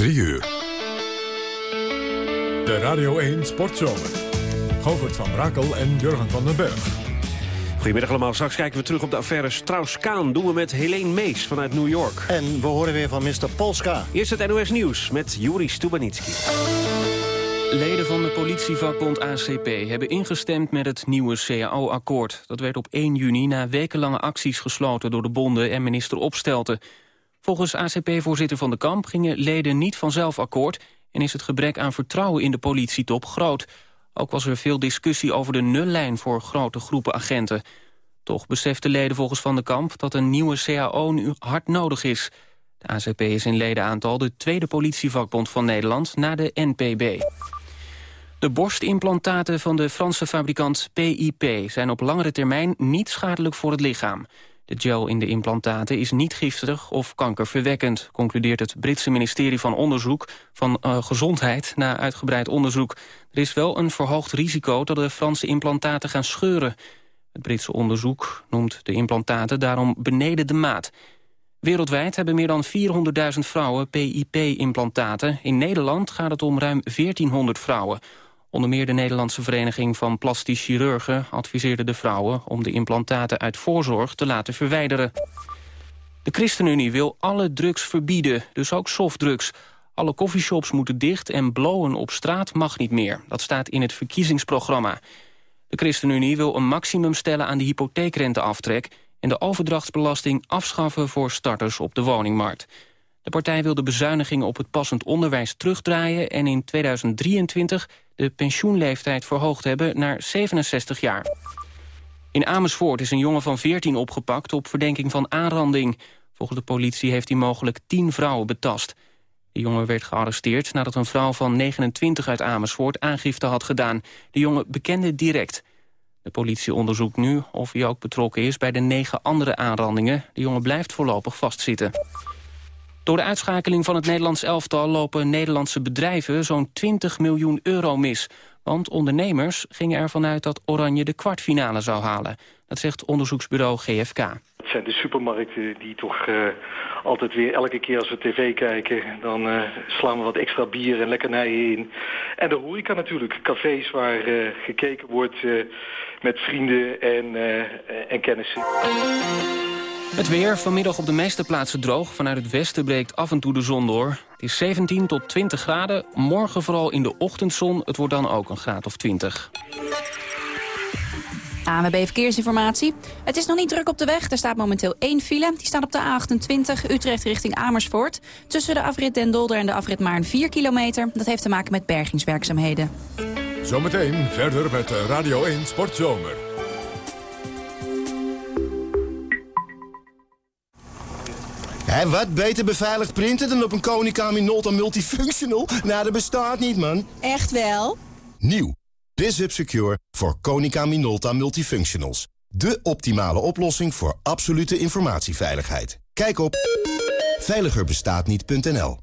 3 uur. De Radio 1 Sportzomer. Govert van Brakel en Jurgen van den Berg. Goedemiddag allemaal. Straks kijken we terug op de affaire Strauss-Kaan. Doen we met Helene Mees vanuit New York. En we horen weer van Mr. Polska. Eerst het NOS Nieuws met Juri Stubanitski. Leden van de politievakbond ACP hebben ingestemd met het nieuwe CAO-akkoord. Dat werd op 1 juni na wekenlange acties gesloten door de bonden en minister Opstelten. Volgens ACP-voorzitter Van de Kamp gingen leden niet vanzelf akkoord... en is het gebrek aan vertrouwen in de politietop groot. Ook was er veel discussie over de nullijn voor grote groepen agenten. Toch beseften leden volgens Van de Kamp dat een nieuwe CAO nu hard nodig is. De ACP is in ledenaantal de tweede politievakbond van Nederland na de NPB. De borstimplantaten van de Franse fabrikant PIP zijn op langere termijn niet schadelijk voor het lichaam. De gel in de implantaten is niet giftig of kankerverwekkend... concludeert het Britse ministerie van Onderzoek van uh, Gezondheid na uitgebreid onderzoek. Er is wel een verhoogd risico dat de Franse implantaten gaan scheuren. Het Britse onderzoek noemt de implantaten daarom beneden de maat. Wereldwijd hebben meer dan 400.000 vrouwen PIP-implantaten. In Nederland gaat het om ruim 1400 vrouwen... Onder meer de Nederlandse Vereniging van Plastisch Chirurgen adviseerde de vrouwen om de implantaten uit voorzorg te laten verwijderen. De ChristenUnie wil alle drugs verbieden, dus ook softdrugs. Alle coffeeshops moeten dicht en blowen op straat mag niet meer. Dat staat in het verkiezingsprogramma. De ChristenUnie wil een maximum stellen aan de hypotheekrenteaftrek... en de overdrachtsbelasting afschaffen voor starters op de woningmarkt. De partij wil de bezuinigingen op het passend onderwijs terugdraaien... en in 2023 de pensioenleeftijd verhoogd hebben naar 67 jaar. In Amersfoort is een jongen van 14 opgepakt op verdenking van aanranding. Volgens de politie heeft hij mogelijk 10 vrouwen betast. De jongen werd gearresteerd nadat een vrouw van 29 uit Amersfoort aangifte had gedaan. De jongen bekende direct. De politie onderzoekt nu of hij ook betrokken is bij de negen andere aanrandingen. De jongen blijft voorlopig vastzitten. Door de uitschakeling van het Nederlands elftal lopen Nederlandse bedrijven zo'n 20 miljoen euro mis. Want ondernemers gingen ervan uit dat Oranje de kwartfinale zou halen. Dat zegt onderzoeksbureau GFK. Het zijn de supermarkten die toch uh, altijd weer elke keer als we tv kijken... dan uh, slaan we wat extra bier en lekkernijen in. En de horeca natuurlijk. Cafés waar uh, gekeken wordt met vrienden en, en kennissen. Het weer, vanmiddag op de meeste plaatsen droog. Vanuit het westen breekt af en toe de zon door. Het is 17 tot 20 graden. Morgen vooral in de ochtendzon. Het wordt dan ook een graad of 20. ANWB Verkeersinformatie. Het is nog niet druk op de weg. Er staat momenteel één file. Die staat op de A28 Utrecht richting Amersfoort. Tussen de afrit Den Dolder en de afrit Maarn 4 kilometer. Dat heeft te maken met bergingswerkzaamheden. Zometeen verder met Radio 1 Sportzomer. Hé, wat beter beveiligd printen dan op een Konica Minolta Multifunctional? Nou, dat bestaat niet, man. Echt wel? Nieuw. BizHub Secure voor Konica Minolta Multifunctionals. De optimale oplossing voor absolute informatieveiligheid. Kijk op veiligerbestaatniet.nl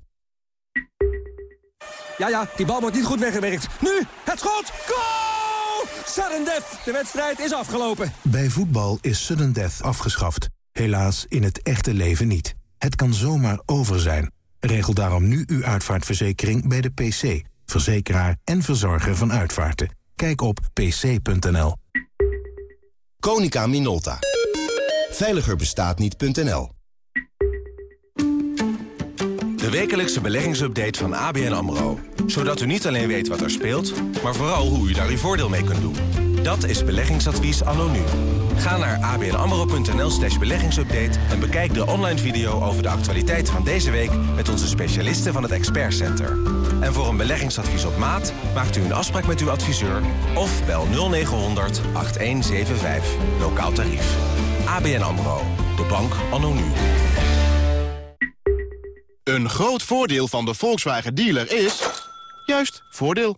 Ja, ja, die bal wordt niet goed weggewerkt. Nu, het schot! Goal! Sudden death! De wedstrijd is afgelopen. Bij voetbal is sudden death afgeschaft. Helaas in het echte leven niet. Het kan zomaar over zijn. Regel daarom nu uw uitvaartverzekering bij de PC, verzekeraar en verzorger van uitvaarten. Kijk op pc.nl. Konica Minolta. Veiligerbestaatniet.nl De wekelijkse beleggingsupdate van ABN AMRO. Zodat u niet alleen weet wat er speelt, maar vooral hoe u daar uw voordeel mee kunt doen. Dat is beleggingsadvies anno nu. Ga naar abnamro.nl slash beleggingsupdate... en bekijk de online video over de actualiteiten van deze week... met onze specialisten van het Expert Center. En voor een beleggingsadvies op maat... maakt u een afspraak met uw adviseur... of bel 0900 8175. Lokaal tarief. ABN AMRO. De bank anno nu. Een groot voordeel van de Volkswagen dealer is... juist, voordeel.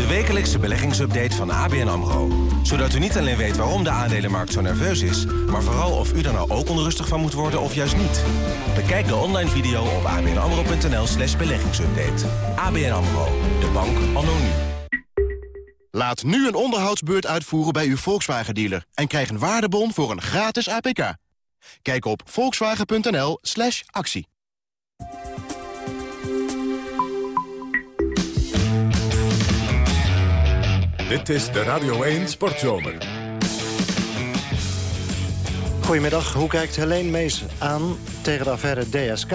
actie wekelijkse beleggingsupdate van ABN AMRO. Zodat u niet alleen weet waarom de aandelenmarkt zo nerveus is... maar vooral of u er nou ook onrustig van moet worden of juist niet. Bekijk de online video op abnamro.nl slash beleggingsupdate. ABN AMRO, de bank nu. Laat nu een onderhoudsbeurt uitvoeren bij uw Volkswagen-dealer... en krijg een waardebon voor een gratis APK. Kijk op volkswagen.nl slash actie. Dit is de Radio 1 Sportzomer. Goedemiddag, hoe kijkt Helene Mees aan tegen de affaire DSK?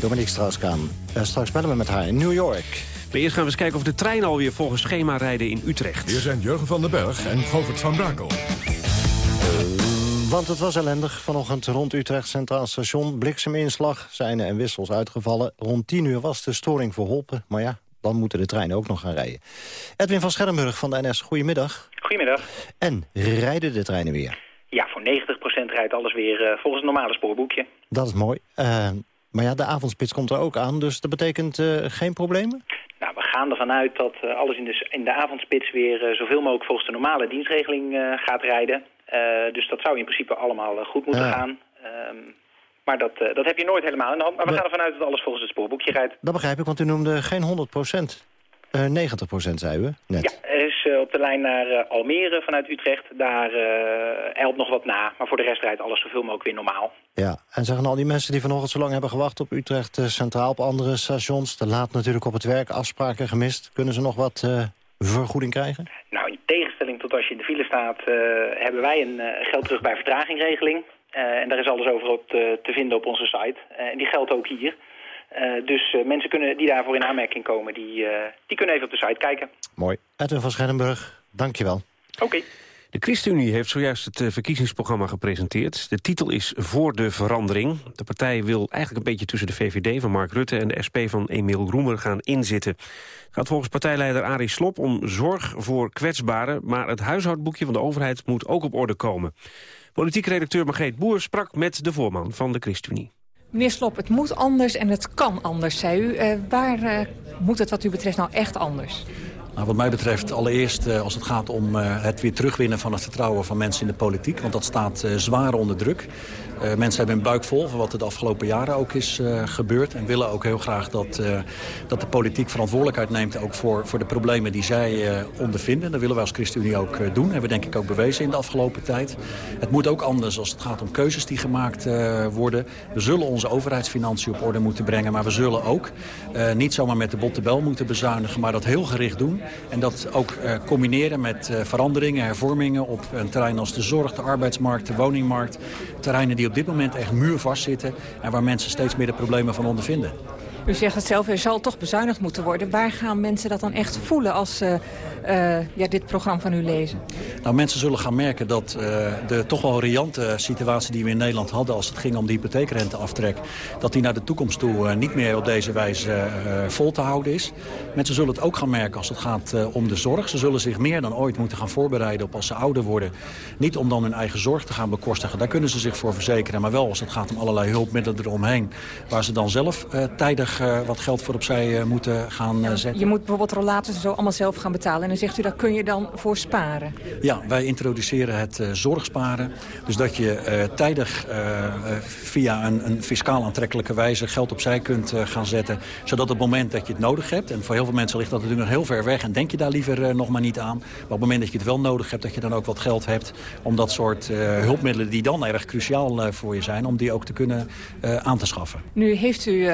Dominique Strauss-Kaan. Uh, straks bellen we met haar in New York. Maar eerst gaan we eens kijken of de treinen alweer volgens schema rijden in Utrecht. Hier zijn Jurgen van den Berg en Govert van Brakel. Want het was ellendig vanochtend rond Utrecht Centraal Station. Blikseminslag, seinen en wissels uitgevallen. Rond 10 uur was de storing verholpen. Maar ja, dan moeten de treinen ook nog gaan rijden. Edwin van Scherrenburg van de NS, goedemiddag. Goedemiddag. En rijden de treinen weer? Ja, voor 90% rijdt alles weer uh, volgens het normale spoorboekje. Dat is mooi. Uh, maar ja, de avondspits komt er ook aan, dus dat betekent uh, geen problemen? Nou, we gaan ervan uit dat alles in de, in de avondspits weer zoveel mogelijk volgens de normale dienstregeling gaat rijden. dus dat zou in principe allemaal goed moeten gaan. Ehm, maar dat, uh, dat heb je nooit helemaal in de hand. Maar we gaan ervan uit dat alles volgens het spoorboekje rijdt. Dat begrijp ik, want u noemde geen 100 procent. Uh, 90 procent, zei u, net. Ja, er is uh, op de lijn naar Almere vanuit Utrecht. Daar helpt nog wat na. Maar voor de rest rijdt alles zoveel mogelijk weer normaal. Ja, en zeggen al die mensen die vanochtend zo lang hebben gewacht op Utrecht Centraal... op andere stations, te laat natuurlijk op het werk, afspraken gemist... kunnen ze nog wat vergoeding krijgen? Nou, in tegenstelling tot als je in de file staat... hebben wij een geld terug bij vertragingregeling. Uh, en daar is alles over op te, te vinden op onze site. Uh, en die geldt ook hier. Uh, dus mensen kunnen, die daarvoor in aanmerking komen, die, die kunnen even op de site kijken. Mooi. Edwin van Scherrenburg, dankjewel. Oké. Okay. De ChristenUnie heeft zojuist het verkiezingsprogramma gepresenteerd. De titel is Voor de Verandering. De partij wil eigenlijk een beetje tussen de VVD van Mark Rutte... en de SP van Emiel Roemer gaan inzitten. Het gaat volgens partijleider Arie Slop om zorg voor kwetsbaren... maar het huishoudboekje van de overheid moet ook op orde komen. Politiek redacteur Margreet Boer sprak met de voorman van de ChristenUnie. Meneer Slop, het moet anders en het kan anders, zei u. Uh, waar uh, moet het wat u betreft nou echt anders? Nou, wat mij betreft allereerst uh, als het gaat om het weer terugwinnen van het vertrouwen van mensen in de politiek. Want dat staat zwaar onder druk. Uh, mensen hebben een buik vol van wat er de afgelopen jaren ook is uh, gebeurd. En willen ook heel graag dat, uh, dat de politiek verantwoordelijkheid neemt... ook voor, voor de problemen die zij ondervinden. Dat willen wij als ChristenUnie ook doen. Hebben we denk ik ook bewezen in de afgelopen tijd. Het moet ook anders als het gaat om keuzes die gemaakt worden. We zullen onze overheidsfinanciën op orde moeten brengen. Maar we zullen ook niet zomaar met de botte bel moeten bezuinigen... maar dat heel gericht doen. En dat ook combineren met veranderingen, hervormingen... op een terrein als de zorg, de arbeidsmarkt, de woningmarkt. Terreinen die op dit moment echt muurvast zitten... en waar mensen steeds meer de problemen van ondervinden. U zegt het zelf, er zal toch bezuinigd moeten worden. Waar gaan mensen dat dan echt voelen als ze uh, ja, dit programma van u lezen? Nou, mensen zullen gaan merken dat uh, de toch wel riante situatie die we in Nederland hadden... als het ging om de hypotheekrenteaftrek... dat die naar de toekomst toe uh, niet meer op deze wijze vol te houden is. Mensen zullen het ook gaan merken als het gaat om de zorg. Ze zullen zich meer dan ooit moeten gaan voorbereiden op als ze ouder worden. Niet om dan hun eigen zorg te gaan bekostigen. Daar kunnen ze zich voor verzekeren. Maar wel als het gaat om allerlei hulpmiddelen eromheen... waar ze dan zelf tijdig wat geld voor opzij moeten gaan zetten. Je moet bijvoorbeeld rollaten zo allemaal zelf gaan betalen... En dan zegt u, daar kun je dan voor sparen. Ja, wij introduceren het zorgsparen. Dus dat je tijdig via een, een, fiscaal aantrekkelijke wijze geld opzij kunt gaan zetten. Zodat op het moment dat je het nodig hebt... en voor heel veel mensen ligt dat natuurlijk nog heel ver weg... en denk je daar liever nog maar niet aan. Maar op het moment dat je het wel nodig hebt... dat je dan ook wat geld hebt om dat soort hulpmiddelen... die dan erg cruciaal voor je zijn... om die ook te kunnen aan te schaffen. Nu heeft u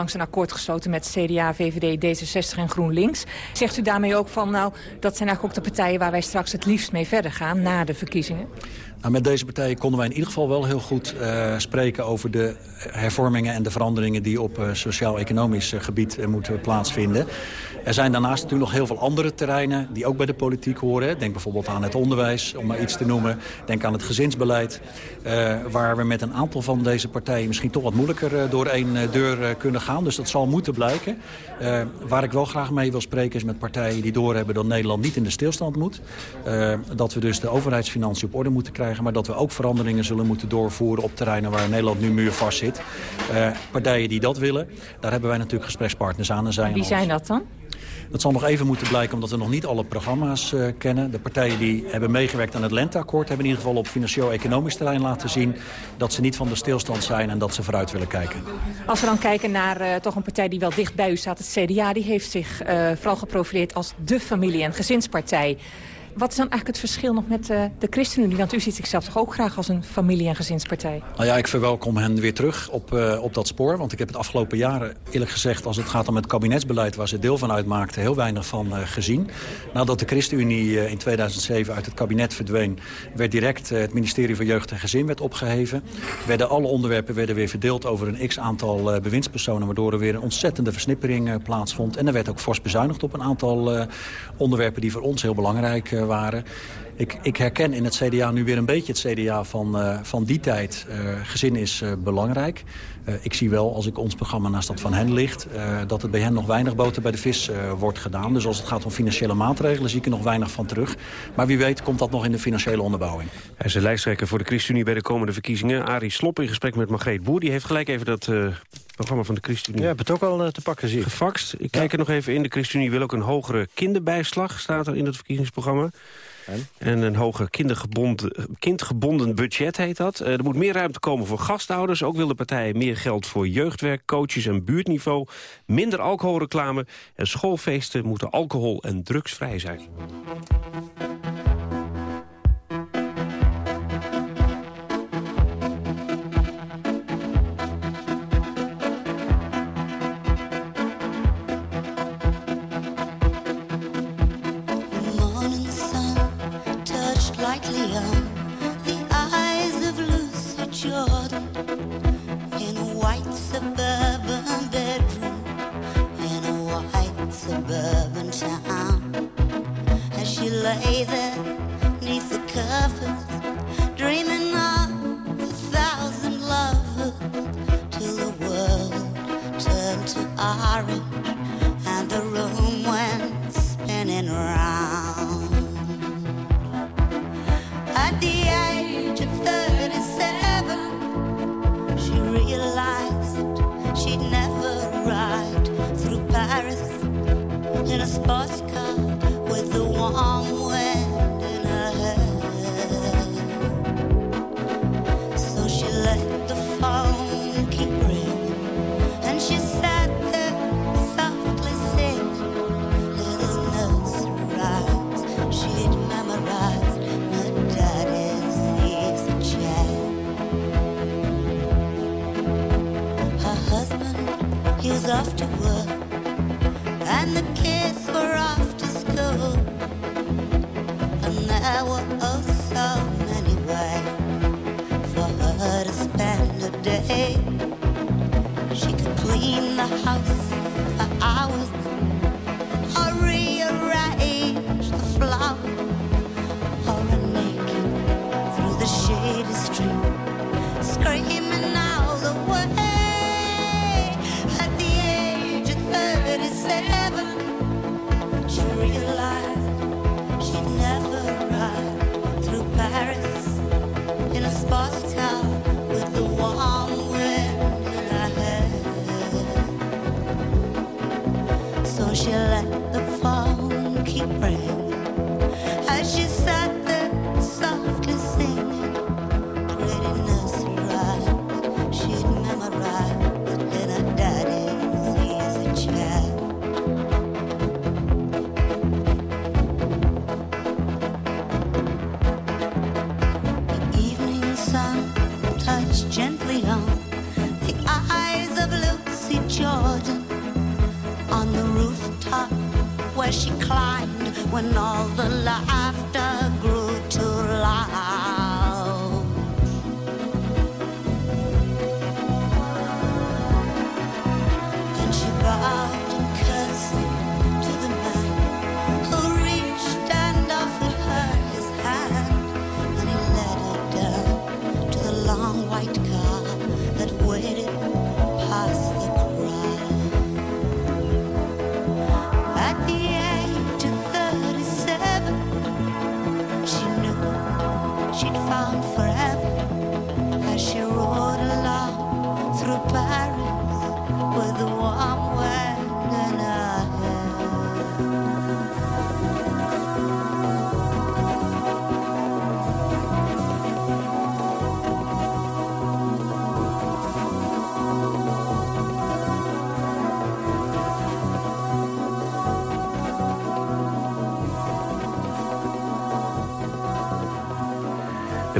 onlangs een akkoord gesloten met CDA, VVD, D66 en GroenLinks. Zegt u daarmee ook van nou, dat zijn eigenlijk ook de partijen waar wij straks het liefst mee verder gaan na de verkiezingen? Nou, met deze partijen konden wij in ieder geval wel heel goed uh, spreken over de hervormingen en de veranderingen die op uh, sociaal-economisch uh, gebied moeten plaatsvinden. Er zijn daarnaast natuurlijk nog heel veel andere terreinen die ook bij de politiek horen. Denk bijvoorbeeld aan het onderwijs, om maar iets te noemen. Denk aan het gezinsbeleid, waar we met een aantal van deze partijen misschien toch wat moeilijker door één deur kunnen gaan. Dus dat zal moeten blijken. waar ik wel graag mee wil spreken is met partijen die doorhebben dat Nederland niet in de stilstand moet. dat we dus de overheidsfinanciën op orde moeten krijgen maar dat we ook veranderingen zullen moeten doorvoeren op terreinen waar Nederland nu muurvast zit. Uh, partijen die dat willen, daar hebben wij natuurlijk gesprekspartners aan. En zijn Wie zijn dat dan? Dat zal nog even moeten blijken omdat we nog niet alle programma's uh, kennen. De partijen die hebben meegewerkt aan het lenteakkoord... hebben in ieder geval op financieel-economisch terrein laten zien... dat ze niet van de stilstand zijn en dat ze vooruit willen kijken. Als we dan kijken naar uh, toch een partij die wel dicht bij u staat... het CDA, die heeft zich uh, vooral geprofileerd als de familie- en gezinspartij. Wat is dan eigenlijk het verschil nog met uh, de ChristenUnie? Want u ziet zichzelf toch ook graag als een familie- en gezinspartij? Nou ja, ik verwelkom hen weer terug op, uh, op dat spoor. Want ik heb het afgelopen jaren, eerlijk gezegd... als het gaat om het kabinetsbeleid waar ze deel van uitmaakten... heel weinig van uh, gezien. Nadat de ChristenUnie in 2007 uit het kabinet verdween... werd direct het ministerie van Jeugd en Gezin werd opgeheven. Werden alle onderwerpen werden weer verdeeld over een x-aantal bewindspersonen... waardoor er weer een ontzettende versnippering plaatsvond. En er werd ook fors bezuinigd op een aantal onderwerpen... die voor ons heel belangrijk waren. Ik, ik, herken in het CDA nu weer een beetje het CDA van, uh, van die tijd. Uh, gezin is uh, belangrijk. ik zie wel, als ik ons programma naast dat van hen ligt... dat het bij hen nog weinig boter bij de vis wordt gedaan. Dus als het gaat om financiële maatregelen zie ik er nog weinig van terug. Maar wie weet komt dat nog in de financiële onderbouwing. Hij is de lijsttrekker voor de ChristenUnie bij de komende verkiezingen. Arie Slop in gesprek met Margreet Boer. Die heeft gelijk even dat programma van de ChristenUnie. Ja, heb het ook al te pakken, zie ik. Gefaxt. Ik kijk er nog even in. De ChristenUnie wil ook een hogere kinderbijslag, staat er in het verkiezingsprogramma. En? en een hoger kindgebonden budget heet dat. Uh, er moet meer ruimte komen voor gasthouders. Ook wil de partij meer geld voor jeugdwerk, coaches en buurtniveau. Minder alcoholreclame. En schoolfeesten moeten alcohol- en drugsvrij zijn.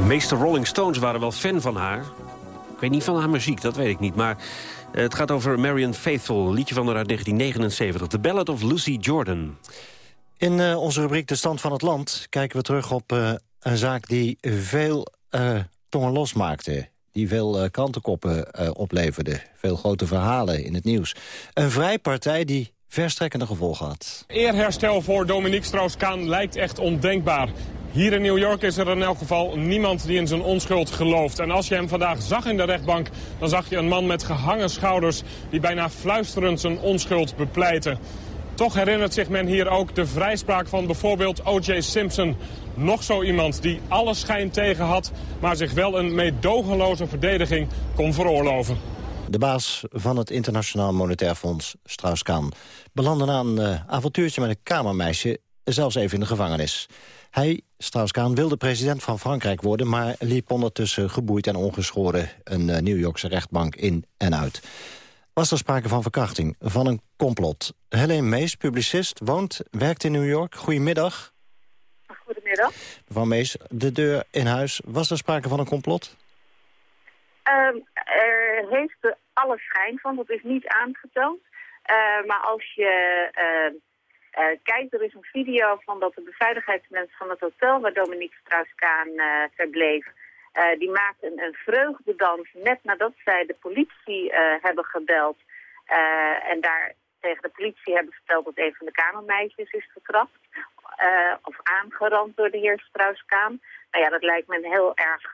De meeste Rolling Stones waren wel fan van haar. Ik weet niet van haar muziek, dat weet ik niet. Maar eh, het gaat over Marion Faithful, liedje van haar uit 1979. The Ballad of Lucy Jordan. In uh, onze rubriek De Stand van het Land kijken we terug op uh, een zaak die veel uh, tongen losmaakte. Die veel krantenkoppen opleverde. Veel grote verhalen in het nieuws. Een vrijpartij die verstrekkende gevolgen had. Eerherstel voor Dominique Strauss-Kaan lijkt echt ondenkbaar. Hier in New York is er in elk geval niemand die in zijn onschuld gelooft. En als je hem vandaag zag in de rechtbank, dan zag je een man met gehangen schouders... die bijna fluisterend zijn onschuld bepleitte. Toch herinnert zich men hier ook de vrijspraak van bijvoorbeeld O.J. Simpson. Nog zo iemand die alle schijn tegen had, maar zich wel een meedogenloze verdediging kon veroorloven. De baas van het Internationaal Monetair Fonds, Strauss-Kahn... belandde na een uh, avontuurtje met een kamermeisje zelfs even in de gevangenis. Hij, Strauss-Kahn, wilde president van Frankrijk worden... maar liep ondertussen geboeid en ongeschoren een uh, New Yorkse rechtbank in en uit. Was er sprake van verkrachting, van een complot. Helene Mees, publicist, woont, werkt in New York. Goedemiddag. Goedemiddag. Mevrouw Mees, de deur in huis. Was er sprake van een complot? Um, er heeft alle schijn van, dat is niet aangetoond. Uh, maar als je uh, uh, kijkt, er is een video van dat de beveiligheidsmensen van het hotel... waar Dominique Strauss-Kaan verbleef... die maakten een, een vreugdedans net nadat zij de politie hebben gebeld. en daar tegen de politie hebben verteld dat een van de kamermeisjes is verkracht. of aangerand door de heer Strauss-Kaan. Nou ja, dat lijkt me een heel erg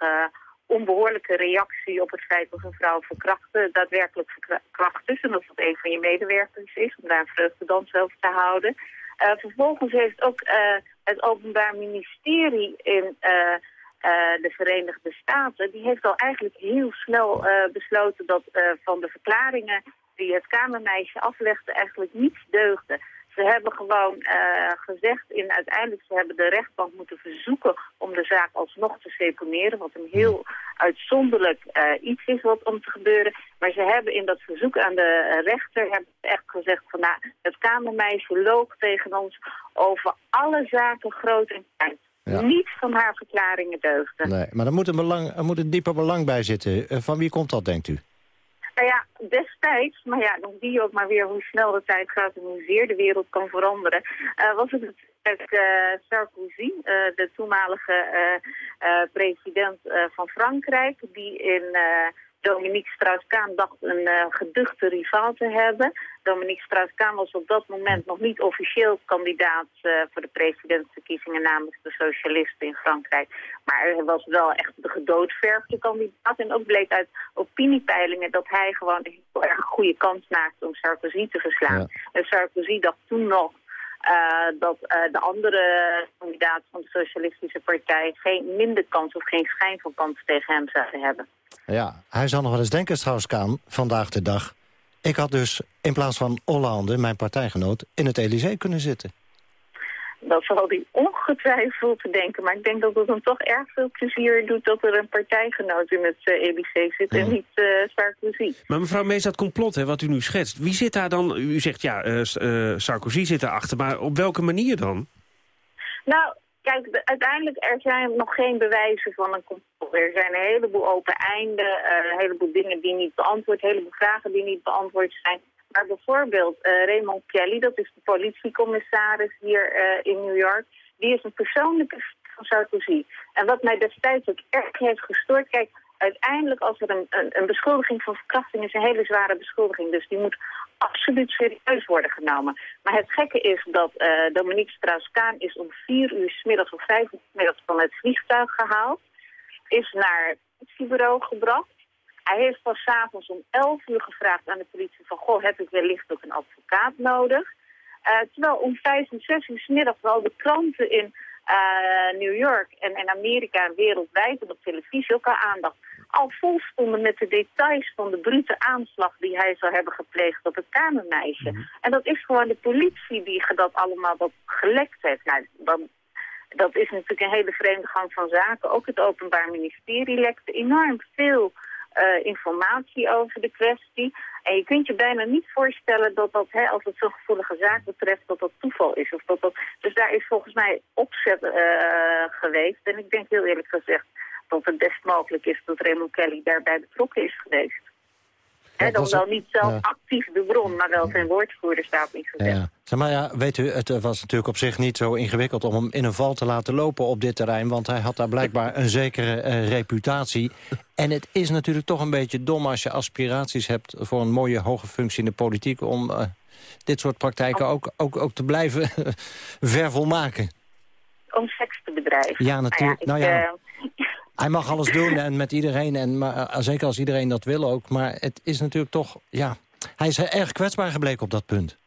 onbehoorlijke reactie op het feit dat een vrouw verkrachten, daadwerkelijk verkracht is. En dat dat een van je medewerkers is, om daar een vreugdedans over te houden. Uh, vervolgens heeft ook uh, het Openbaar Ministerie in de Verenigde Staten... die heeft al eigenlijk heel snel besloten dat van de verklaringen die het Kamermeisje aflegde eigenlijk niets deugde. Ze hebben gewoon uh, gezegd, in, uiteindelijk ze hebben de rechtbank moeten verzoeken om de zaak alsnog te seponeren. Wat een heel uitzonderlijk uh, iets is wat om te gebeuren. Maar ze hebben in dat verzoek aan de rechter hebben echt gezegd van nou, het kamermeisje loog tegen ons over alle zaken groot en klein. Ja. Niets van haar verklaringen deugde. Nee, maar er moet een, belang, er moet een dieper belang bij zitten. Uh, van wie komt dat, denkt u? Nou ja, destijds, maar ja, dan zie je ook maar weer hoe snel de tijd gaat en hoe zeer de wereld kan veranderen. Uh, was het het uh, Sarkozy, uh, de toenmalige president van Frankrijk, die in Dominique Strauss-Kaan dacht een uh, geduchte rivaal te hebben. Dominique Strauss-Kaan was op dat moment nog niet officieel kandidaat uh, voor de presidentsverkiezingen namens de socialisten in Frankrijk. Maar hij was wel echt de gedoodverfde kandidaat. En ook bleek uit opiniepeilingen dat hij gewoon een heel erg goede kans maakte om Sarkozy te verslaan. Ja. En Sarkozy dacht toen nog dat uh, de andere kandidaat van de Socialistische Partij geen minder kans of geen schijn van kans tegen hem zouden hebben. Ja, hij zou nog wel eens denken, Strauss-Kaan, vandaag de dag. Ik had dus in plaats van Hollande, mijn partijgenoot, in het Elysée kunnen zitten. Dat zal hij ongetwijfeld te denken. Maar ik denk dat het hem toch erg veel plezier doet dat er een partijgenoot in het uh, Elysée zit ja. en niet uh, Sarkozy. Maar mevrouw Mees, dat complot hè, wat u nu schetst. Wie zit daar dan? U zegt ja, uh, Sarkozy zit erachter, maar op welke manier dan? Nou, Kijk, uiteindelijk er zijn nog geen bewijzen van een complot. Er zijn een heleboel open einden, een heleboel dingen die niet beantwoord, een heleboel vragen die niet beantwoord zijn. Maar bijvoorbeeld uh, Raymond Kelly, dat is de politiecommissaris hier uh, in New York, die is een persoonlijke van Sarkozy. En wat mij destijds ook erg heeft gestoord, kijk, uiteindelijk als er een, een, een beschuldiging van verkrachting is, een hele zware beschuldiging. Dus die moet absoluut serieus worden genomen. Maar het gekke is dat uh, Dominique Strauss-Kaan is om vier uur s middags of vijf uur s middags van het vliegtuig gehaald. Is naar het politiebureau gebracht. Hij heeft pas s'avonds om elf uur gevraagd aan de politie van... goh, heb ik wellicht ook een advocaat nodig? Uh, terwijl om vijf en zes uur s middags wel de kranten in uh, New York en in Amerika en wereldwijd en op televisie ook al aandacht al vol stonden met de details van de brute aanslag die hij zou hebben gepleegd op het kamermeisje. Mm. En dat is gewoon de politie die dat allemaal dat gelekt heeft. Nou, dan, dat is natuurlijk een hele vreemde gang van zaken. Ook het Openbaar Ministerie lekte enorm veel uh, informatie over de kwestie. En je kunt je bijna niet voorstellen dat dat, hè, als het zo'n gevoelige zaak betreft, dat dat toeval is. Of dat dat, dus daar is volgens mij opzet uh, geweest. En ik denk heel eerlijk gezegd dat het best mogelijk is dat Raymond Kelly daarbij betrokken is geweest. Hè, dan wel niet zelf ja. actief de bron, maar wel zijn woordvoerder staat niet gezegd. Ja. Zeg maar ja, weet u, het was natuurlijk op zich niet zo ingewikkeld... om hem in een val te laten lopen op dit terrein... want hij had daar blijkbaar een zekere eh, reputatie. En het is natuurlijk toch een beetje dom als je aspiraties hebt... voor een mooie hoge functie in de politiek... om eh, dit soort praktijken ook, ook, ook te blijven vervolmaken. Om seks te bedrijven. Ja, natuurlijk. Nou Nou ja, eh, Hij mag alles doen en met iedereen, en, maar, eh, zeker als iedereen dat wil ook. Maar het is natuurlijk toch, ja... Hij is erg kwetsbaar gebleken op dat punt.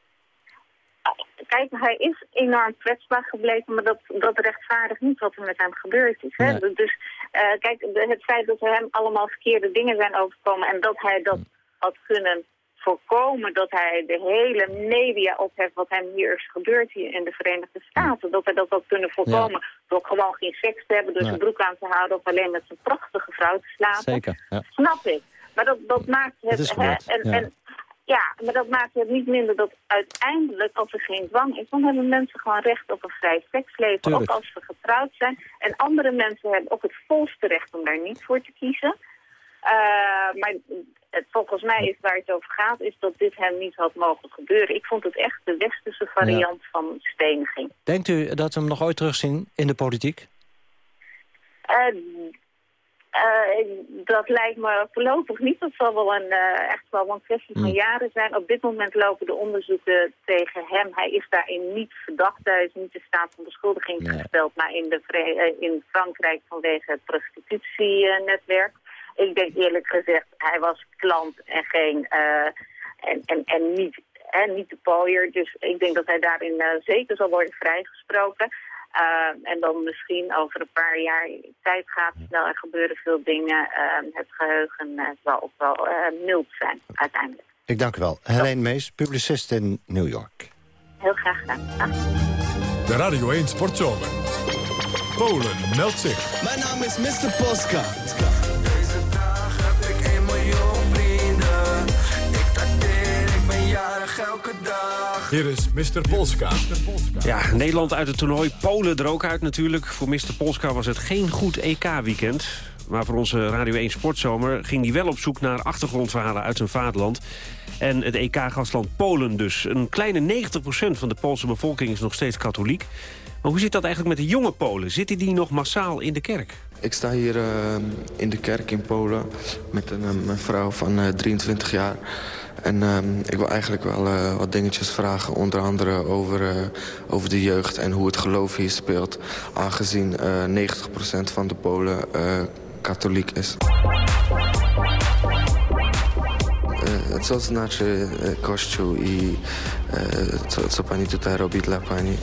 Kijk, hij is enorm kwetsbaar gebleken, maar dat, dat rechtvaardigt niet wat er met hem gebeurd is. Hè? Nee. Dus eh, kijk, het feit dat er hem allemaal verkeerde dingen zijn overkomen en dat hij dat had kunnen voorkomen, dat hij de hele media opheft wat hem hier is gebeurd hier in de Verenigde Staten, dat hij dat had kunnen voorkomen door gewoon geen seks te hebben, dus Nee. zijn broek aan te houden of alleen met zijn prachtige vrouw te slapen. Zeker, ja. Snap ik. Maar dat, dat maakt het... Hè, en, ja. en, ja, maar dat maakt het niet minder dat uiteindelijk, als er geen dwang is... dan hebben mensen gewoon recht op een vrij seksleven, Tuurlijk. ook als ze getrouwd zijn. En andere mensen hebben ook het volste recht om daar niet voor te kiezen. Eh, maar het, volgens mij is waar het over gaat, is dat dit hem niet had mogen gebeuren. Ik vond het echt de westerse variant van steniging. Denkt u dat we hem nog ooit terugzien in de politiek? Eh, eh, dat lijkt me voorlopig niet. Dat zal wel een, echt wel een kwestie van Hmm. jaren zijn. Op dit moment lopen de onderzoeken tegen hem. Hij is daarin niet verdacht. Hij is niet in staat van beschuldiging Nee. gesteld. Maar in, de, in Frankrijk vanwege het prostitutienetwerk. Ik denk eerlijk gezegd, hij was klant en geen... eh, en, en, en niet, en niet de pooier. Dus ik denk dat hij daarin eh, zeker zal worden vrijgesproken. Uh, en dan misschien over een paar jaar, tijd gaat snel, er gebeuren veel dingen. Uh, het geheugen uh, zal ook wel uh, mild zijn uiteindelijk. Ik dank u wel. Helene Mees, publicist in New York. Heel graag gedaan. Dag. De Radio 1 Sportzomer. Polen meldt zich. Mijn naam is Mr. Polska. Elke dag. Hier is Mr. Polska. Ja, Nederland uit het toernooi. Polen er ook uit natuurlijk. Voor Mr. Polska was het geen goed EK-weekend. Maar voor onze Radio 1 Sportzomer ging hij wel op zoek naar achtergrondverhalen uit zijn vaderland. En het EK-gastland Polen dus. Een kleine 90% van de Poolse bevolking is nog steeds katholiek. Maar hoe zit dat eigenlijk met de jonge Polen? Zitten die nog massaal in de kerk? Ik sta hier uh, in de kerk in Polen met een, een vrouw van uh, 23 jaar. En uh, ik wil eigenlijk wel uh, wat dingetjes vragen. Onder andere over, uh, over de jeugd en hoe het geloof hier speelt. Aangezien uh, 90% van de Polen katholiek is. Co znaczy Kościół i co, co pani tutaj robi dla pani?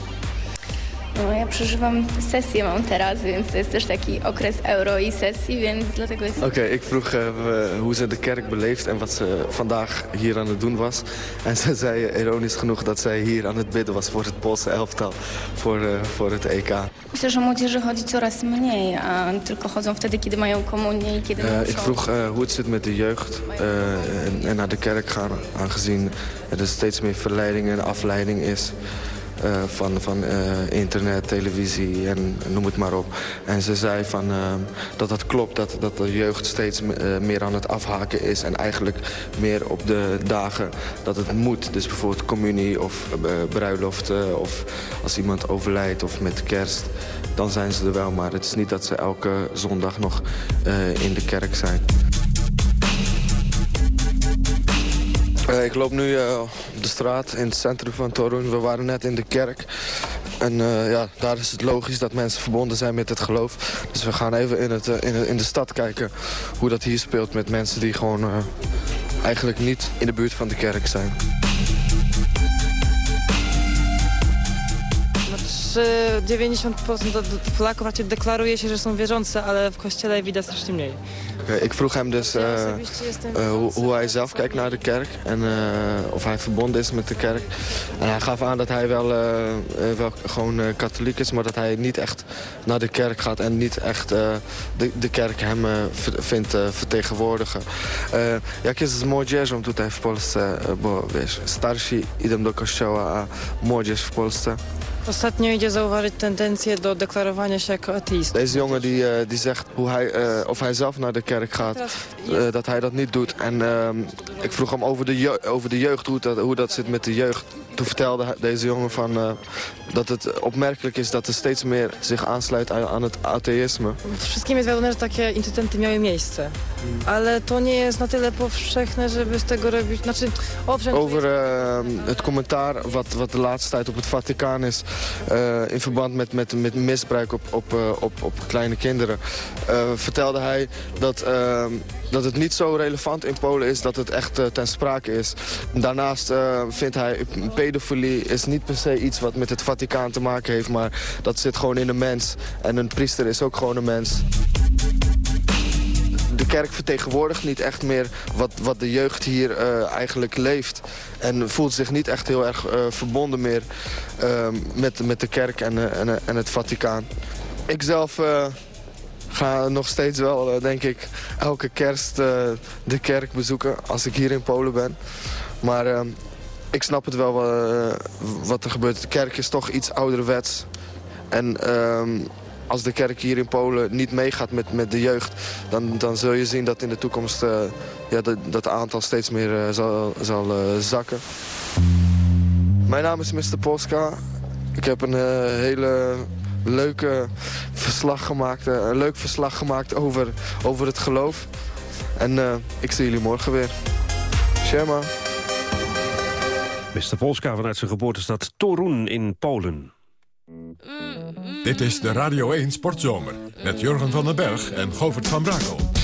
No, ja przeżywam sesję mam teraz, więc to jest też taki okres euro i sesji, więc dlatego jest... Oké, okay, ik vroeg uh, hoe ze de kerk beleeft en wat ze vandaag hier aan het doen was. En ze zei ironisch genoeg dat zij hier aan het bidden was voor het Poolse elftal, voor, uh, voor het EK. Myślę, że młodzieży chodzi coraz mniej, a tylko chodzą wtedy, kiedy mają komunię i kiedy uh. Ik vroeg hoe het zit met de jeugd en, en naar de kerk gaan, aangezien er steeds meer verleiding en afleiding is. Uh, van, van uh, internet, televisie en noem het maar op. En ze zei van, uh, dat dat klopt, dat, dat de jeugd steeds meer aan het afhaken is... en eigenlijk meer op de dagen dat het moet. Dus bijvoorbeeld communie of bruiloften of als iemand overlijdt of met kerst... dan zijn ze er wel, maar het is niet dat ze elke zondag nog in de kerk zijn. Ik loop nu uh, op de straat in het centrum van Torun. We waren net in de kerk. En uh, ja, daar is het logisch dat mensen verbonden zijn met het geloof. Dus we gaan even in, het, in, in de stad kijken hoe dat hier speelt met mensen die gewoon eigenlijk niet in de buurt van de kerk zijn. Że 90% Polaków raczej deklaruje się, że są wierzący, ale w kościele widać strasznie mniej. Okay, ik vroeg hem dus uh, uh, hoe, hoe, hij zelf kijkt naar de kerk en uh, of hij verbonden is met de kerk. En hij gaf aan dat hij wel, wel gewoon katholiek is, maar dat hij niet echt naar de kerk gaat en niet echt de, de kerk hem vindt vertegenwoordigen. jak jest z młodzieżą tutaj w Polsce, bo wiesz, starsi idą do kościoła, a młodzież w Polsce? Ostatnio idzie zauważyć tendencję do deklarowania się jako ateïst. Deze jongen die, eh, die zegt hoe hij, eh, of hij zelf naar de kerk gaat, eh, dat hij dat niet doet. En ehm, ik vroeg hem over de, jeugd, over de jeugd, hoe dat, hoe dat zit met de jeugd. Toen vertelde deze jongen van, dat het opmerkelijk is dat er steeds meer zich aansluit aan, aan het atheïsme. Wszystkim jest wiadomo, że takie incydenty miały miejsce. Ale to nie jest na tyle powszechne, żeby z tego robić... Znaczy, owszem... Over eh, het commentaar wat, wat de laatste tijd op het Vaticaan is... eh, in verband met, met, met misbruik op, op, eh, op, op kleine kinderen... eh, vertelde hij dat, eh, dat het niet zo relevant in Polen is... dat het echt ten sprake is. Daarnaast vindt hij... pedofilie is niet per se iets wat met het Vaticaan te maken heeft... maar dat zit gewoon in een mens. En een priester is ook gewoon een mens de kerk vertegenwoordigt niet echt meer wat, wat de jeugd hier eh, eigenlijk leeft. En voelt zich niet echt heel erg eh, verbonden meer eh, met, met de kerk en, eh, en, en het Vaticaan. Ik zelf ga nog steeds wel, denk ik, elke kerst de kerk bezoeken als ik hier in Polen ben. Maar eh, ik snap het wel wat er gebeurt. De kerk is toch iets ouderwets. En ehm, als de kerk hier in Polen niet meegaat met, met de jeugd... Dan, dan zul je zien dat in de toekomst eh, ja, dat, dat aantal steeds meer eh, zal, zal eh, zakken. Mijn naam is Mr. Polska. Ik heb een hele leuke verslag gemaakt, een leuk verslag gemaakt over, over het geloof. En ik zie jullie morgen weer. Siema. Mr. Polska vanuit zijn geboortestad Torun in Polen. Dit is de Radio 1 Sportzomer met Jurgen van den Berg en Govert van Brakel.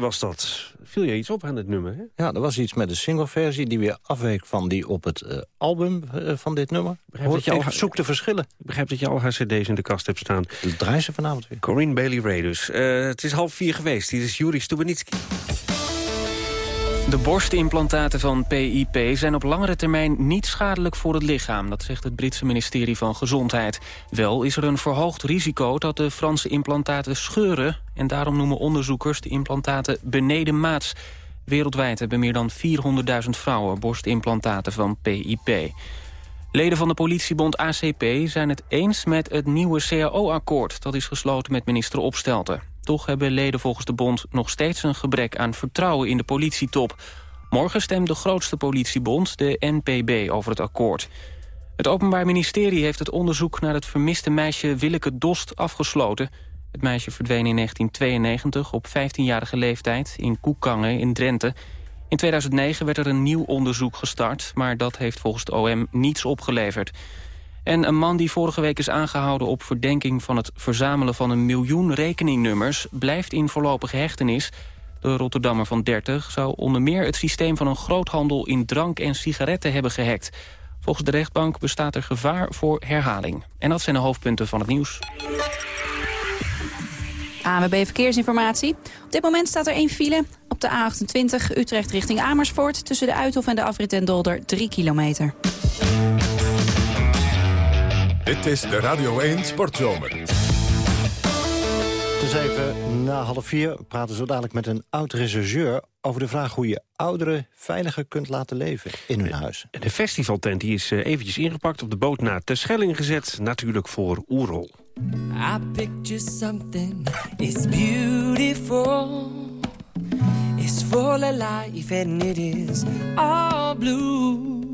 Was dat. Viel je iets op aan het nummer, hè? Ja, er was iets met de singleversie die weer afweek van die op het eh, album eh, van dit nummer. Begrijp dat je al- zoek de verschillen. Ik begrijp dat je al haar cd's in de kast hebt staan. Draai ze vanavond weer. Corinne Bailey Ray dus. Eh, het is half vier geweest. Hier is Juri Stubenitski. De borstimplantaten van PIP zijn op langere termijn niet schadelijk voor het lichaam. Dat zegt het Britse ministerie van Gezondheid. Wel is er een verhoogd risico dat de Franse implantaten scheuren... en daarom noemen onderzoekers de implantaten beneden maats. Wereldwijd hebben meer dan 400.000 vrouwen borstimplantaten van PIP. Leden van de politiebond ACP zijn het eens met het nieuwe CAO-akkoord... dat is gesloten met minister Opstelten. Toch hebben leden volgens de bond nog steeds een gebrek aan vertrouwen in de politietop. Morgen stemt de grootste politiebond, de NPB, over het akkoord. Het Openbaar Ministerie heeft het onderzoek naar het vermiste meisje Willeke Dost afgesloten. Het meisje verdween in 1992 op 15-jarige leeftijd in Koekangen in Drenthe. In 2009 werd er een nieuw onderzoek gestart, maar dat heeft volgens de OM niets opgeleverd. En een man die vorige week is aangehouden op verdenking van het verzamelen van een miljoen rekeningnummers blijft in voorlopige hechtenis. De Rotterdammer van 30 zou onder meer het systeem van een groothandel in drank en sigaretten hebben gehackt. Volgens de rechtbank bestaat er gevaar voor herhaling. En dat zijn de hoofdpunten van het nieuws. ANWB Verkeersinformatie. Op dit moment staat er één file op de A28 Utrecht richting Amersfoort... tussen de Uithof en de afrit en Dolder 3 kilometer. Dit is de Radio 1 Sportzomer. Het is even na half vier. We praten zo dadelijk met een oud-rechercheur... over de vraag hoe je ouderen veiliger kunt laten leven in hun huis. De festivaltent die is eh, eventjes ingepakt op de boot naar Terschelling gezet. Natuurlijk voor Oerol. I picture something, it's beautiful. It's full of life and it is all blue.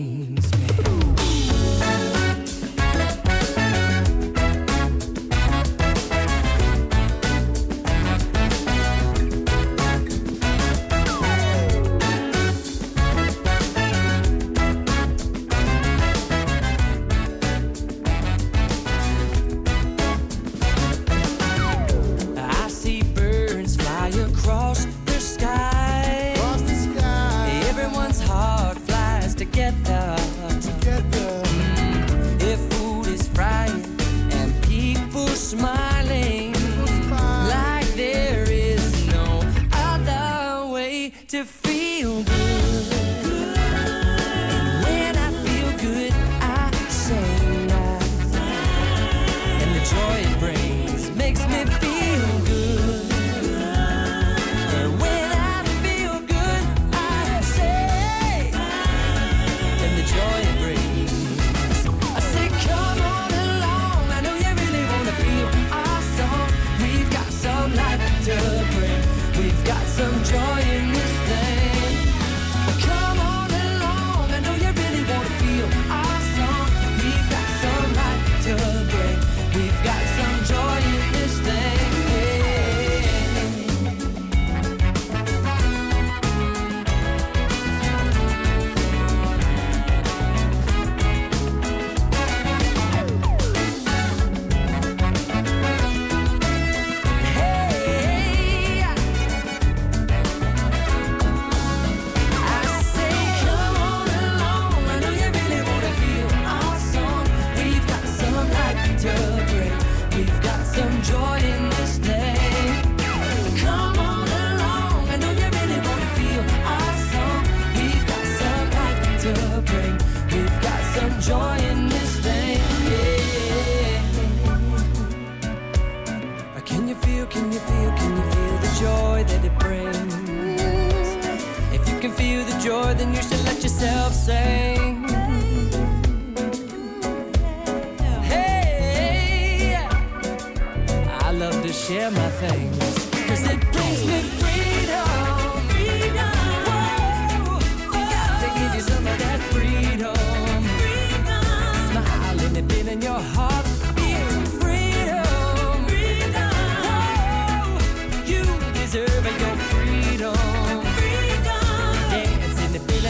smile.